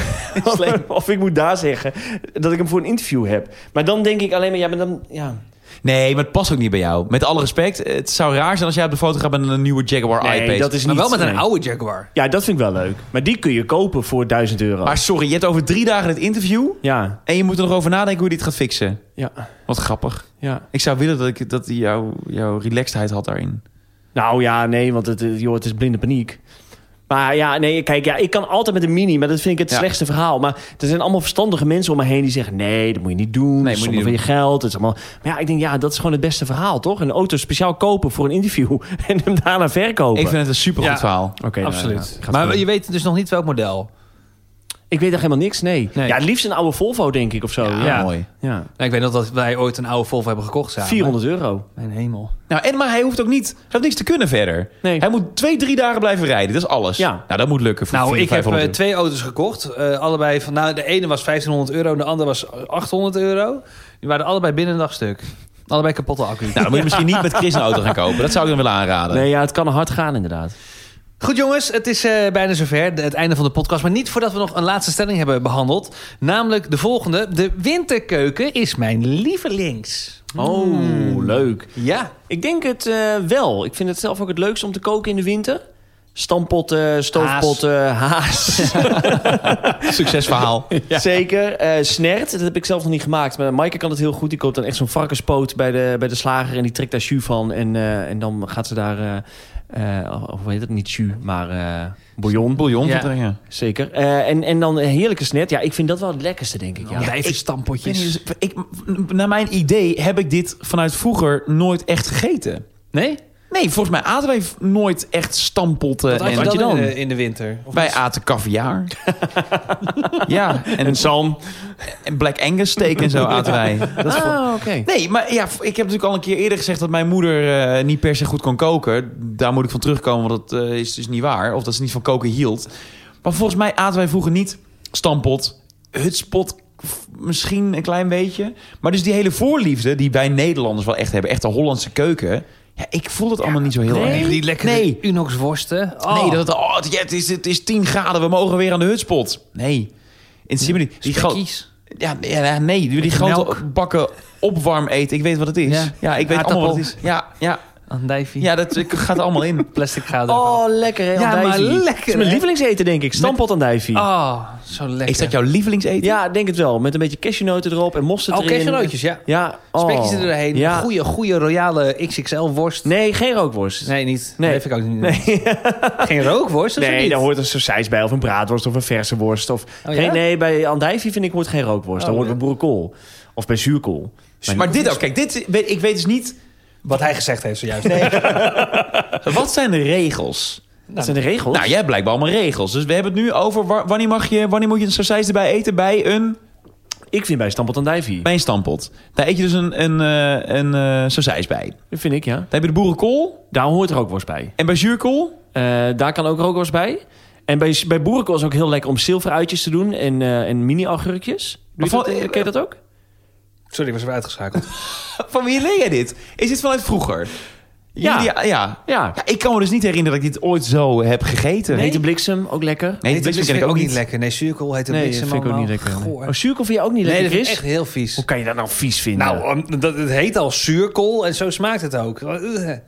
of ik moet daar zeggen dat ik hem voor een interview heb. Maar dan denk ik alleen maar, ja, maar dan, ja. Nee, maar het past ook niet bij jou. Met alle respect, het zou raar zijn als jij op de foto gaat met een nieuwe Jaguar Nee, I-Pace. dat is maar niet... wel met een nee. oude Jaguar. Ja, dat vind ik wel leuk. Maar die kun je kopen voor 1000 euro. Maar sorry, je hebt over drie dagen het interview... Ja, en je moet er nog over nadenken hoe je dit gaat fixen. ja, Wat grappig. ja. Ik zou willen dat, ik, dat die jou, jouw relaxedheid had daarin. Nou ja, nee, want het, eh, joh, het is blinde paniek. Maar ja, nee, kijk, ja, ik kan altijd met een mini, maar dat vind ik het Ja. slechtste verhaal. Maar er zijn allemaal verstandige mensen om me heen die zeggen: nee, dat moet je niet doen. Nee, moet je van je geld. Het is allemaal... Maar ja, ik denk, ja, dat is gewoon het beste verhaal, toch? Een auto speciaal kopen voor een interview en hem daarna verkopen. Ik vind het een supergoed Ja. verhaal. Oké, nou, Absoluut. ja, maar je weet dus nog niet welk model. Ik weet echt helemaal niks, nee. Nee. Ja, het liefst een oude Volvo, denk ik, of zo. Ja, Ja, mooi. ja. Nou, ik weet nog dat wij ooit een oude Volvo hebben gekocht samen. 400 euro. Mijn hemel. Nou, en, maar hij hoeft ook niet... Hij heeft niks te kunnen verder. Nee. Hij moet twee, drie dagen blijven rijden. Dat is alles. Ja. Nou, dat moet lukken. Voor Nou, 400, ik heb 500 eh, twee auto's gekocht. Eh, allebei van, nou, de ene was 1500 euro, de andere was 800 euro. Die waren allebei binnen een dag stuk. Allebei kapotte accu. Nou, dan moet je misschien niet met Chris een auto gaan kopen. Dat zou ik dan willen aanraden. Nee, ja, het kan hard gaan, inderdaad. Goed jongens, het is eh, bijna zover, de- het einde van de podcast. Maar niet voordat we nog een laatste stelling hebben behandeld. Namelijk de volgende. De winterkeuken is mijn lievelings. Oh, leuk. Ja. Ik denk het eh, wel. Ik vind het zelf ook het leukst om te koken in de winter. Stampotten, stoofpotten, haas. Succesverhaal. Zeker. Eh snert, dat heb ik zelf nog niet gemaakt. Maar Maaike kan het heel goed. Die koopt dan echt zo'n varkenspoot bij de, bij de slager. En die trekt daar jus van. En, en dan gaat ze daar... eh, of hoe heet het? Niet jus, maar eh bouillon. Bouillon Ja. van drinken. Zeker. Eh, en, en dan een heerlijke snert. Ja, ik vind dat wel het lekkerste, denk ik. Ja. Ja, stampotjes. Weet ik, naar mijn idee heb ik dit vanuit vroeger nooit echt gegeten. Nee? Nee, volgens mij aten wij nooit echt stampotten. Wat en had je dan, dan? in de, in de winter? Of wij aten caviar. ja, en, En zalm. en Black Angus steak en zo aten wij. Dat is voor- Ah, oké. Nee, maar ja, ik heb natuurlijk al een keer eerder gezegd dat mijn moeder eh, niet per se goed kon koken. Daar moet ik van terugkomen, want dat eh, is dus niet waar. Of dat ze niet van koken hield. Maar volgens mij aten wij vroeger niet stampot, hutspot, misschien een klein beetje. Maar dus die hele voorliefde die wij Nederlanders wel echt hebben, echt de Hollandse keuken. Ja, ik voel het allemaal niet zo heel Nee, erg. die lekkere Nee. Unox worsten. Oh. Nee, dat het, oh, het, ja, het, is, het is 10 graden, we mogen weer aan de hutspot. Nee. In Simony, die gro- Spekkies. ja, ja, ja, nee, die, die grote bakken opwarm eten. Ik weet wat het is. Ja. Ja, ik weet allemaal wat het is. Ja, ja. Andijvie. Ja, dat gaat allemaal in. Plastic gaat er Oh, lekker hè, Ja, maar lekker, Dat is mijn hè? lievelingseten, denk ik. Stampot andijvie. Oh, zo lekker. Is dat jouw lievelingseten? Ja, ik denk het wel. Met een beetje cashewnoten erop en mosterd Oh, erin. cashewnootjes, ja. Ja. Oh. Spekjes er doorheen. Ja. Goeie, goeie royale XXL-worst. Nee, geen rookworst. Nee, niet. Nee. Nee, vind ik ook niet. Nee, Geen rookworst? of nee niet? daar hoort een sausijs bij. Of een braadworst of een verse worst. Of... Oh, geen, nee, bij andijvie vind ik hoort geen rookworst. Dan Oh, hoort ja. bij boerenkool. Of bij zuurkool. Maar dit ook, kijk, dit, weet- ik weet dus niet... Wat hij gezegd heeft zojuist. Wat zijn de regels? Dat zijn de regels. Nou, jij hebt blijkbaar allemaal regels. Dus we hebben het nu over wa- wanneer, mag je, wanneer moet je een sausijs erbij eten bij een, Ik vind bij stampot andijvie. bij een stampot. Daar eet je dus een, een, eh, een eh sausijs bij. Dat vind ik, ja. Dan heb je de boerenkool Daar hoort rookworst bij. en bij zuurkool. Eh, daar kan ook rookworst bij. En bij, bij boerenkool is ook heel lekker om zilveruitjes te doen. En, eh, en mini-augurkjes. Ken je dat ook? Sorry, ik was weer uitgeschakeld. Van wie leer jij dit? Is dit vanuit vroeger? Ja. Jullie- ja. ja. Ja. Ja, ik kan me dus niet herinneren dat ik dit ooit zo heb gegeten. Nee. Hete bliksem, ook lekker. Nee, Nee, dat ken ik ook niet. lekker. Nee, zuurkool heet het Nee, bliksem dat vind ik ook niet lekker. Goor. Oh, zuurkool vind je ook niet Nee, lekker, dat vind ik Chris? echt heel vies. Hoe kan je dat nou vies vinden? Nou, dat, het heet al zuurkool en zo smaakt het ook. Uh, En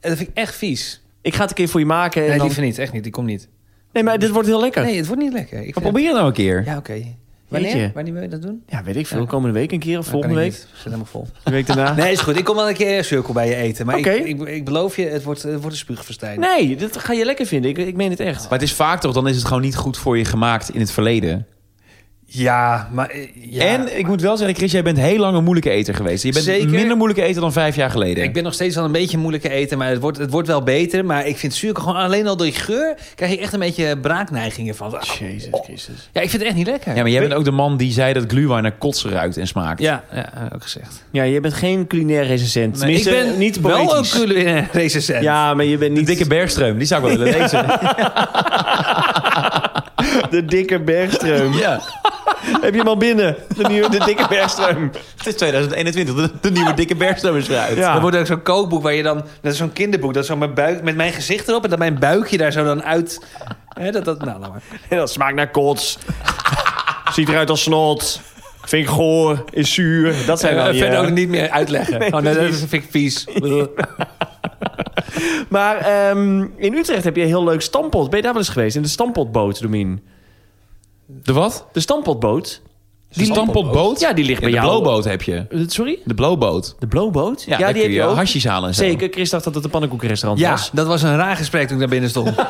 dat vind ik echt vies. ik ga het een keer voor je maken. En Nee, dan... liever niet. Echt niet. Die komt niet. nee, maar dit wordt heel lekker. Nee, het wordt niet lekker. Ik Maar vind probeer het nou een keer. Ja, oké. Wanneer? Wanneer wil je dat doen? Ja, weet ik veel. Ja. Komende week een keer of volgende kan ik week. niet. Zit helemaal vol. De week daarna. Nee, is goed. Ik kom wel een keer zuurkool bij je eten. Maar Oké. ik, ik, ik beloof je, het wordt, het wordt een spuugverstijn. Nee, dat ga je lekker vinden. Ik, ik meen het echt. Maar het is vaak toch, dan is het gewoon niet goed voor je gemaakt in het verleden. Ja, maar... eh, Ja. En ik moet wel zeggen, Chris, jij bent heel lang een moeilijke eter geweest. Je bent Zeker. minder moeilijke eter dan vijf jaar geleden. Ik ben nog steeds wel een beetje moeilijke eten, maar het wordt, het wordt wel beter. Maar ik vind zuurkool gewoon alleen al door die geur... krijg ik echt een beetje braakneigingen van. Jezus Christus. Ja, ik vind het echt niet lekker. Ja, maar jij bent ook de man die zei dat glühwein naar kotsen ruikt en smaakt. Ja, ja, ook gezegd. Ja, je bent geen culinair recensent. Nee, ik ben niet wel een poëtisch. culinair recensent. Ja, maar je bent De niet dikke Bergstreum, die zou ik wel willen lezen. de dikke Bergstreum. ja, Heb je hem al binnen? De, nieuwe, de dikke Bergstreum. het is 2021, de, de nieuwe dikke Bergstreum is eruit. Ja. Er wordt ook zo'n kookboek waar je dan... Dat is zo'n kinderboek. Dat is zo mijn buik, met mijn gezicht erop. En dat mijn buikje daar zo dan uit... Hè, dat, dat, nou, laat maar. En dat smaakt naar kots. Ziet eruit als snot. Vind ik goor. Is zuur. Dat zijn Eh, dan je- verder ook niet meer uitleggen. Nee, Gewoon, dat, dat precies. vind ik vies. Ik Maar ehm, in Utrecht heb je een heel leuk stampot. Ben je daar wel eens geweest? In de stampotboot, Domien. De wat? De stampotboot. Die stampotboot? Ja, die ligt Ja, bij de jou. blowboot heb je. Eh, Sorry? De blowboot. De blowboot? Ja, daar die kun heb je ook. hasjes halen en zo. Zeker. Chris dacht dat het een pannenkoekenrestaurant ja, was. dat was een raar gesprek toen ik daar binnen stond.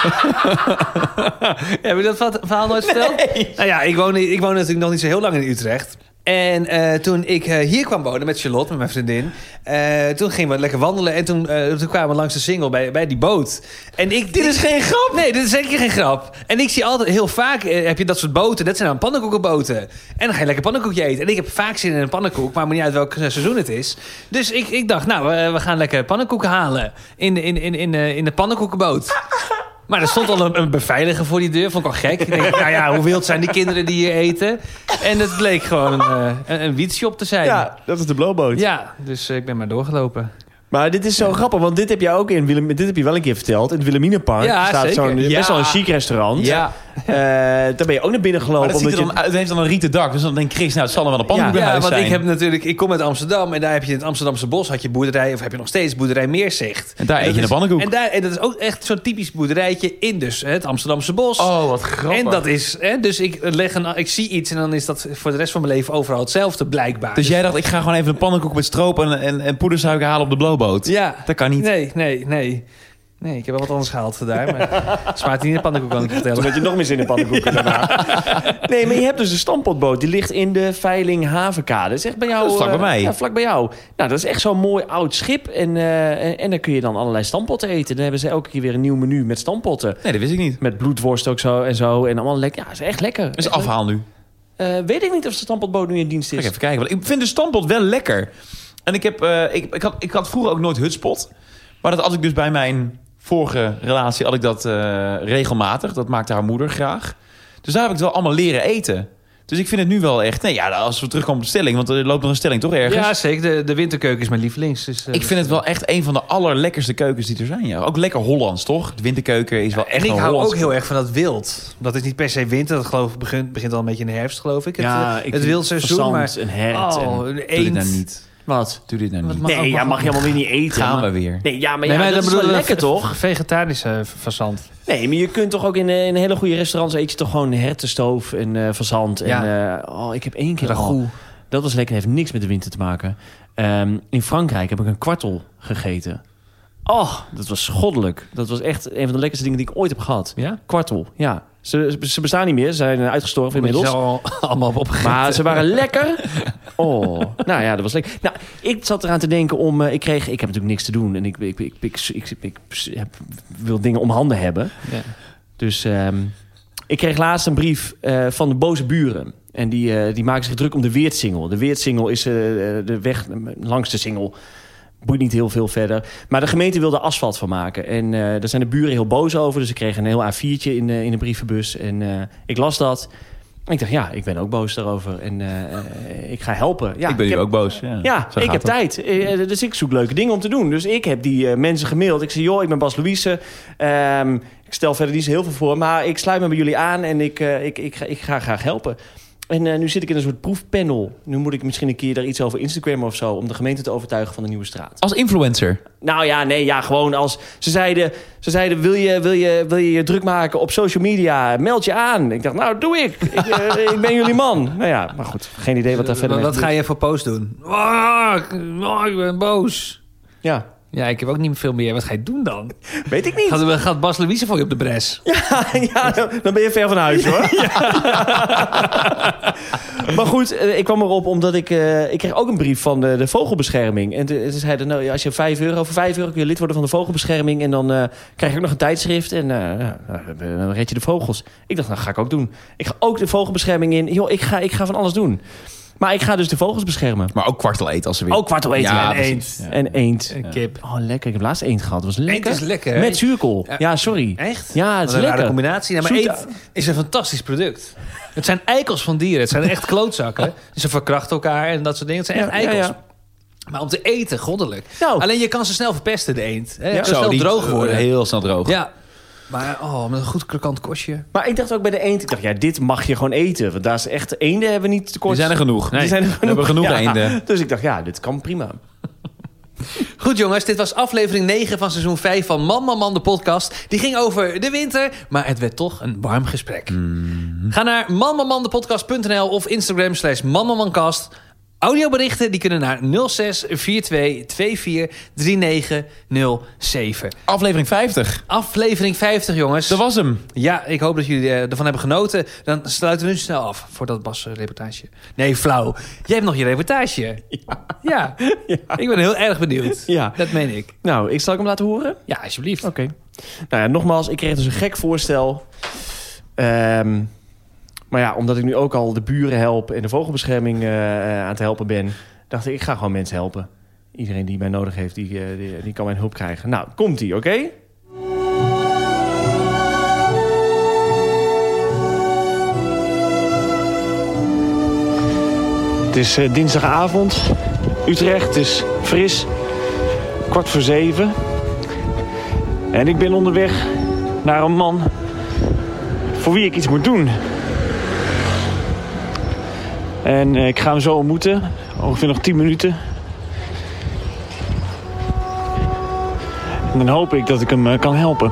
Heb je dat verhaal nooit verteld? Nou ja, ik woon, ik woon natuurlijk nog niet zo heel lang in Utrecht. En eh, toen ik eh, hier kwam wonen met Charlotte, met mijn vriendin... eh, toen gingen we lekker wandelen en toen, toen kwamen we langs de single bij, bij die boot. En ik, dit is geen grap! Nee, dit is zeker geen grap. En ik zie altijd, heel vaak heb je dat soort boten. Dat zijn dan pannenkoekenboten. En dan ga je lekker pannenkoekje eten. En ik heb vaak zin in een pannenkoek, maar me niet uit welk seizoen het is. Dus ik, ik dacht, nou, we, we gaan lekker pannenkoeken halen in, de- in, in, in, in de pannenkoekenboot. Maar er stond al een, een beveiliger voor die deur. Vond ik al gek. Ik denk, nou ja, hoe wild zijn die kinderen die hier eten? En het bleek gewoon een, eh, een, een wietshop te zijn. Ja, dat is de blowboot. Ja, dus eh, ik ben maar doorgelopen. Maar dit is zo grappig, want dit heb je ook in Willem, dit heb je wel een keer verteld. In het Wilhelminapark Ja, staat zo'n best wel een chic restaurant. Ja, Eh, daar ben je ook naar binnen gelopen. maar dat ziet er omdat dan uit, het heeft dan een rieten dak. Dus dan denkt Chris, nou, het zal er wel een pannenkoekenhuis Ja, want zijn. ik heb natuurlijk, ik kom uit Amsterdam en daar heb je in het Amsterdamse bos had je boerderij, of heb je nog steeds boerderij Meerzicht. En daar eet dat je een is- pannenkoek. En, daar, en dat is ook echt zo'n typisch boerderijtje in dus hè, het Amsterdamse bos. Oh, wat grappig. En dat is, hè, dus ik, leg een, ik zie iets en dan is dat voor de rest van mijn leven overal hetzelfde blijkbaar. Dus jij dacht, ik ga gewoon even een pannenkoek met stroop en, en, en poedersuiker halen op de blowboot. Ja. Dat kan niet. Nee, nee, nee. Nee, ik heb wel wat anders gehaald daar, maar het smaakt niet in de pannenkoek, kan ik vertellen. Had je nog meer zin in pannenkoeken daarna. Nee, maar je hebt dus een stampotboot. Die ligt in de Veiling Havenkade. Dat is echt bij jou. Dat is vlak bij eh, mij. Ja, vlak bij jou. Nou, dat is echt zo'n mooi oud schip. En, eh, en, dan kun je dan allerlei stampotten eten. Dan hebben ze elke keer weer een nieuw menu met stampotten. Nee, dat wist ik niet. Met bloedworst ook zo en zo. En allemaal lekker. Ja, dat is echt lekker. Dat is Echt afhaal nu. Eh, weet ik niet of de stampotboot nu in dienst Ga is. ik even kijken. Want ik vind de stampot wel lekker. En ik, heb, eh, ik, ik, had, ik had vroeger ook nooit hutspot. Maar dat had ik dus bij mijn vorige relatie had ik dat eh, regelmatig. Dat maakte haar moeder graag. Dus daar heb ik het wel allemaal leren eten. Dus ik vind het nu wel echt... Nee, ja, als we terugkomen op de stelling... want er loopt nog een stelling toch ergens? Ja, zeker. De, de winterkeuken is mijn lievelings. Dus, eh, ik vind het wel echt een van de allerlekkerste keukens die er zijn. Ja. Ook lekker Hollands, toch? De winterkeuken is wel echt En ik een hou Hollands ook heel erg van dat wild. Dat is niet per se winter. Dat geloof ik begint, begint al een beetje in de herfst, geloof ik. Het, Ja, eh, ik het wildseizoen. Maar, fazant en hert. oh, en... Doe dit eend. nou niet. Wat? Doe dit nou niet. Nee, ja, mag je helemaal weer niet eten. Gaan maar- we weer. Nee, ja, maar, Nee, ja, maar dat is wel lekker, een toch? Vegetarische fazant. Nee, maar je kunt toch ook in, eh, in hele goede restaurants eet je toch gewoon hertenstoof en eh fazant. En, Ja. eh, oh, ik heb één keer Ragout. al- Dat was lekker, heeft niks met de winter te maken. Ehm, in Frankrijk heb ik een kwartel gegeten. Oh, dat was goddelijk. Dat was echt een van de lekkerste dingen die ik ooit heb gehad. Ja? Kwartel, ja. Ze, ze bestaan niet meer, ze zijn uitgestorven inmiddels. Inmiddels al allemaal op opgegeten. Maar ze waren lekker. Oh, nou ja, dat was lekker. Nou, ik zat eraan te denken om... eh, ik kreeg... Ik heb natuurlijk niks te doen. En ik, ik, ik, ik, ik, heb- wil dingen om handen hebben. Ja. Dus ehm, ik kreeg laatst een brief eh, van de boze buren. En die, eh, die maken zich druk om de Weertsingel. De Weertsingel is de weg langs de Singel. Boeit niet heel veel verder. Maar de gemeente wilde asfalt van maken. En eh, daar zijn de buren heel boos over. Dus ik kreeg een heel A4'tje in, in de brievenbus. En eh, ik las dat. En ik dacht, ja, ik ben ook boos daarover. En eh, ik ga helpen. Ja, ik ben nu ook boos. Ja, ja, ik heb het. tijd. Dus ik zoek leuke dingen om te doen. Dus ik heb die mensen gemaild. Ik zei, joh, ik ben Bas Louise. Ehm, ik stel verder niet zo heel veel voor. Maar ik sluit me bij jullie aan en ik, eh, ik, ik, ga, ik ga graag helpen. En eh, nu zit ik in een soort proefpanel. Nu moet ik misschien een keer daar iets over Instagram of zo... om de gemeente te overtuigen van de nieuwe straat. Als influencer. Nou ja, nee, ja, gewoon als... Ze zeiden, ze zeiden wil, je, wil, je, wil je je druk maken op social media? Meld je aan. Ik dacht, nou, doe ik. Ik, eh, ik ben jullie man. Nou ja, maar goed. Geen idee wat daar verder Wat, mee wat ga je voor post doen? Ah, ah, ik ben boos. Ja, Ja, ik heb ook niet veel meer. Wat ga je doen dan? weet ik niet. Gaat, gaat Bas Louise voor je op de bres? ja, dan- dan ben je ver van huis hoor. maar goed, eh, ik kwam erop omdat ik... eh, ik kreeg ook een brief van de, de vogelbescherming. En toen toen zeiden nou, als je 5 euro... voor 5 euro kun je lid worden van de vogelbescherming... en dan eh, krijg je ook nog een tijdschrift en nou, dan red je de vogels. Ik dacht, nou ga ik ook doen. Ik ga ook de vogelbescherming in. Joh, ik ga, ik ga van alles doen. Maar ik ga dus de vogels beschermen. Maar ook kwartel eten als ze weer. Ook kwartel eten Ja, en precies. eend. Ja. En eend. Een kip. Oh, lekker. Ik heb laatst eend gehad. Dat was lekker. Eend is lekker, hè? Met zuurkool. Ja. Sorry. Echt? Ja, het is een rare lekker. combinatie. Nou, maar Zoet- eend is een fantastisch product. Het zijn eikels van dieren. Het zijn echt klootzakken. Ze verkrachten elkaar en dat soort dingen. Het zijn echt eikels. ja. Maar om te eten, goddelijk. Nou. Alleen je kan ze snel verpesten, de eend. Hè? Zo, snel droog worden. Heel snel droog. Ja. Maar oh, met een goed krokant kostje. Maar ik dacht ook bij de eend, ik dacht, ja, dit mag je gewoon eten. Want daar is echt, eenden hebben we niet tekort. Die zijn er genoeg. Die zijn er We hebben genoeg Ja. eenden. Dus ik dacht, ja, dit kan prima. Goed jongens, dit was aflevering 9 van seizoen 5 van Man Man Man de podcast. Die ging over de winter, maar het werd toch een warm gesprek. Ga naar manmanmandepodcast.nl of Instagram slash manmanmancast. Audioberichten die kunnen naar 06 42 24 3907. Aflevering 50. Aflevering 50 jongens. Dat was hem. Ja, ik hoop dat jullie eh, ervan hebben genoten. Dan sluiten we nu snel af voor dat Bas reportage. Nee, flauw. Jij hebt nog je reportage. Ja. Ik ben heel erg benieuwd. Ja. Dat meen ik. Nou, ik zal ik hem laten horen? Ja, alsjeblieft. Oké. Nou ja, nogmaals, ik kreeg dus een gek voorstel. Ehm, maar ja, omdat ik nu ook al de buren help en de vogelbescherming eh, eh, aan het helpen ben, dacht ik, ik ga gewoon mensen helpen. Iedereen die mij nodig heeft, die, eh, die, kan mijn hulp krijgen. Nou, komt-ie, oké? Het is dinsdagavond, Utrecht, is fris, kwart voor zeven. En ik ben onderweg naar een man voor wie ik iets moet doen. En eh, ik ga hem zo ontmoeten, ongeveer nog 10 minuten. En dan hoop ik dat ik hem eh, kan helpen.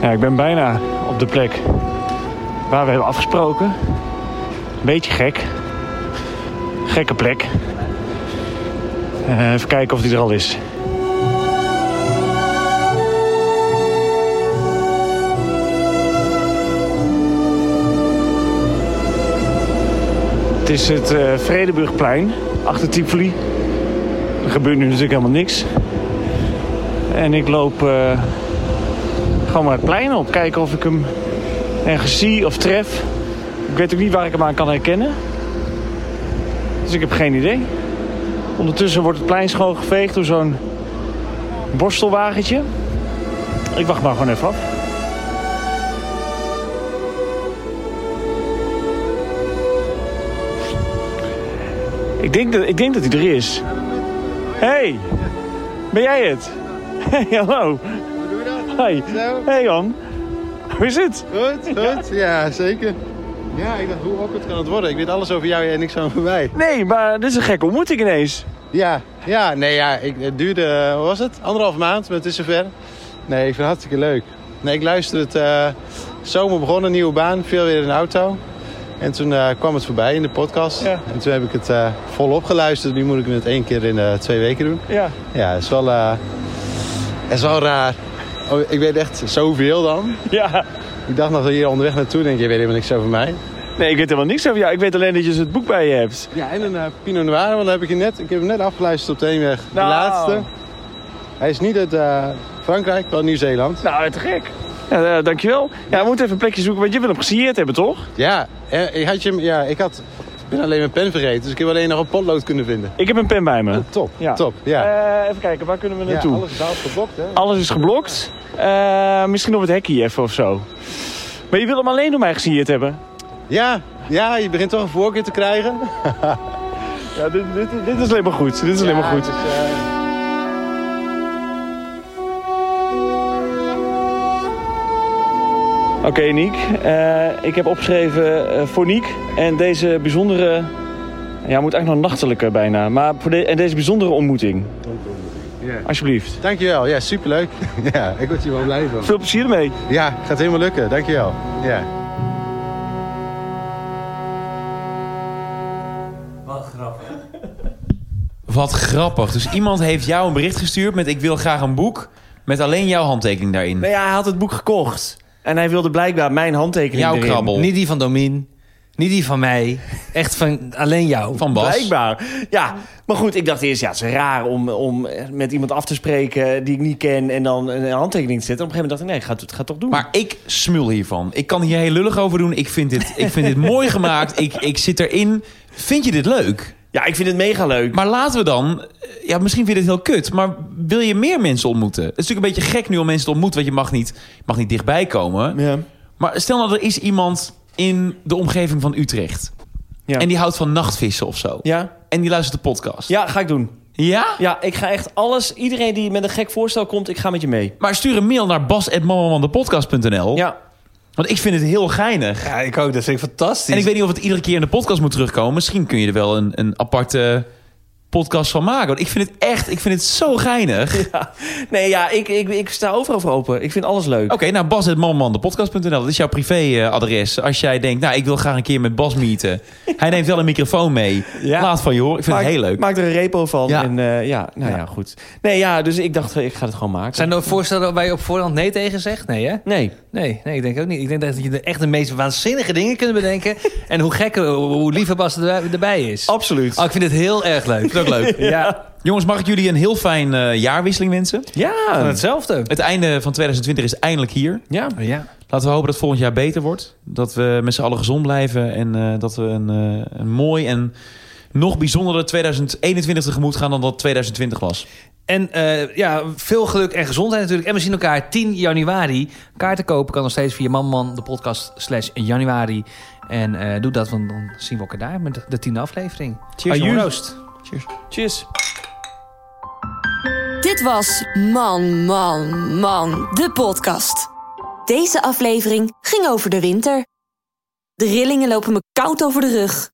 Ja, ik ben bijna op de plek waar we hebben afgesproken. Beetje gek. Gekke plek. Eh, even kijken of die er al is. Is het eh, Vredeburgplein, achter Tivoli. Er gebeurt nu natuurlijk helemaal niks. En ik loop eh, gewoon maar het plein op. Kijken of ik hem ergens zie of tref. Ik weet ook niet waar ik hem aan kan herkennen. Dus ik heb geen idee. Ondertussen wordt het plein schoongeveegd door zo'n borstelwagentje. Ik wacht maar gewoon even af. Ik denk dat, ik denk dat hij er is. Hey, ben jij het? Hey, hallo. Hoi. Hey Jan. Hoe is het? Goed, goed. Ja, zeker. Ja, ik dacht, hoe awkward kan het worden? Ik weet alles over jou en niks over mij. Nee, maar dit is een gekke ontmoeting ineens. Ja, ja, nee, ja, ik, het duurde, hoe was het? Anderhalf maand, maar het is zover. Nee, ik vind het hartstikke leuk. Nee, ik luister het, eh, zomer begonnen, nieuwe baan, veel weer in de auto. En toen eh, kwam het voorbij in de podcast. Ja. En toen heb ik het eh, volop geluisterd. Nu moet ik het één keer in de twee weken doen. Ja. Ja, het is wel, eh, het is wel raar. Oh, ik weet echt zoveel dan. Ja. Ik dacht nog hier onderweg naartoe, denk je, je weet helemaal niks over mij. Nee, ik weet helemaal niks over jou. Ik weet alleen dat je het boek bij je hebt. Ja, en een eh, Pinot Noir, want dat heb ik, je net, ik heb hem net afgeluisterd op de heenweg. De Nou. laatste. Hij is niet uit eh, Frankrijk, wel Nieuw-Zeeland. Nou, te gek. Ja, eh, dankjewel. Ja, we moeten even een plekje zoeken, want je wil hem gesigneerd hebben, toch? Ja, eh, ik, had je, hem- ja ik, had, ik ben alleen mijn pen vergeten, dus ik heb alleen nog een potlood kunnen vinden. Ik heb een pen bij me. Oh, top, Ja. top. Ja. Eh, even kijken, waar kunnen we ja, naartoe? alles is geblokt, hè? Alles is geblokt. Eh, misschien op het hekje even of zo. Maar je wil hem alleen door mij gesigneerd hebben? Ja, ja, je begint toch een voorkeur te krijgen. Ja, dit, dit, dit is alleen maar goed. Dit is alleen maar goed. Ja, dus, Oké, Niek. Eh, ik heb opgeschreven eh, voor Niek. En deze bijzondere... Ja, moet eigenlijk nog nachtelijke bijna. Maar voor de, en deze bijzondere ontmoeting. Ja. Alsjeblieft. Dankjewel, ja, superleuk. ja, ik word hier wel blij van. Veel plezier ermee. Ja, gaat helemaal lukken, dankjewel. Ja. Wat grappig. Dus iemand heeft jou een bericht gestuurd met... ik wil graag een boek met alleen jouw handtekening daarin. Nee, ja, hij had het boek gekocht. En hij wilde blijkbaar mijn handtekening Jouw erin. krabbel. Niet die van Domien. Niet die van mij. Echt van alleen jou. Van Bas. Blijkbaar. Ja, maar goed, ik dacht eerst, ja, het is raar om, om met iemand af te spreken die ik niet ken en dan een handtekening te zetten. Op een gegeven moment dacht ik, nee, ik ga het, ik ga het toch doen. Maar ik smul hiervan. Ik kan hier heel lullig over doen. Ik vind dit, ik vind dit mooi gemaakt. Ik, ik zit erin. Vind je dit leuk? Ja, ik vind het mega leuk. Maar laten we dan... Ja, misschien vind je dit heel kut. Maar wil je meer mensen ontmoeten? Het is natuurlijk een beetje gek nu om mensen te ontmoeten. Want je mag niet, mag niet dichtbij komen. Ja. Maar stel nou, er is iemand in de omgeving van Utrecht. Ja. En die houdt van nachtvissen of zo. Ja? En die luistert de podcast. ja, ga ik doen. Ja? Ja, ik ga echt alles, iedereen die met een gek voorstel komt, ik ga met je mee. Maar stuur een mail naar bas.mamamandepodcast.nl. Ja, Want ik vind het heel geinig. Ja, ik ook. Dat vind ik fantastisch. En ik weet niet of het iedere keer in de podcast moet terugkomen. Misschien kun je er wel een, een aparte podcast van maken. Want ik vind het echt, ik vind het zo geinig. Oké, nee, ja, ik, ik, ik sta overal voor open. Ik vind alles leuk. nou bas.mamamandepodcast.nl. Dat is jouw privéadres. Als jij denkt, nou, ik wil graag een keer met Bas meeten. Hij neemt wel een microfoon mee. Ja. Laat van je horen. Ik vind maak, het heel leuk. Maak er een repo van. Ja. En eh, ja, nou ja. goed. Nee, ja, dus ik dacht, eh, ik ga het gewoon maken. Zijn er voorstellen waar je op voorhand nee tegen zegt? Nee, hè? Nee. Nee, nee, ik denk ook niet. Ik denk dat je de- echt de meest waanzinnige dingen kunt bedenken. en hoe gekker, hoe liever Bas er- erbij is. Absoluut. Oh, ik vind het heel erg leuk. Ook leuk. Ja, Jongens, mag ik jullie een heel fijn eh, jaarwisseling wensen? Ja. van hetzelfde. Het einde van 2020 is eindelijk hier. Ja. Ja. Laten we hopen dat het volgend jaar beter wordt. Dat we met z'n allen gezond blijven. En eh, dat we een, eh, een mooi en nog bijzondere 2021 tegemoet gaan dan dat 2020 was. En eh, ja, veel geluk en gezondheid natuurlijk. En we zien elkaar 10 januari. Kaarten kopen kan nog steeds via Manman, de podcast slash januari. En eh, doe dat, want dan zien we elkaar daar met de tiende aflevering. Cheers, jongens. Proost. Cheers. Dit was Man, Man, Man, de podcast. Deze aflevering ging over de winter. De rillingen lopen me koud over de rug.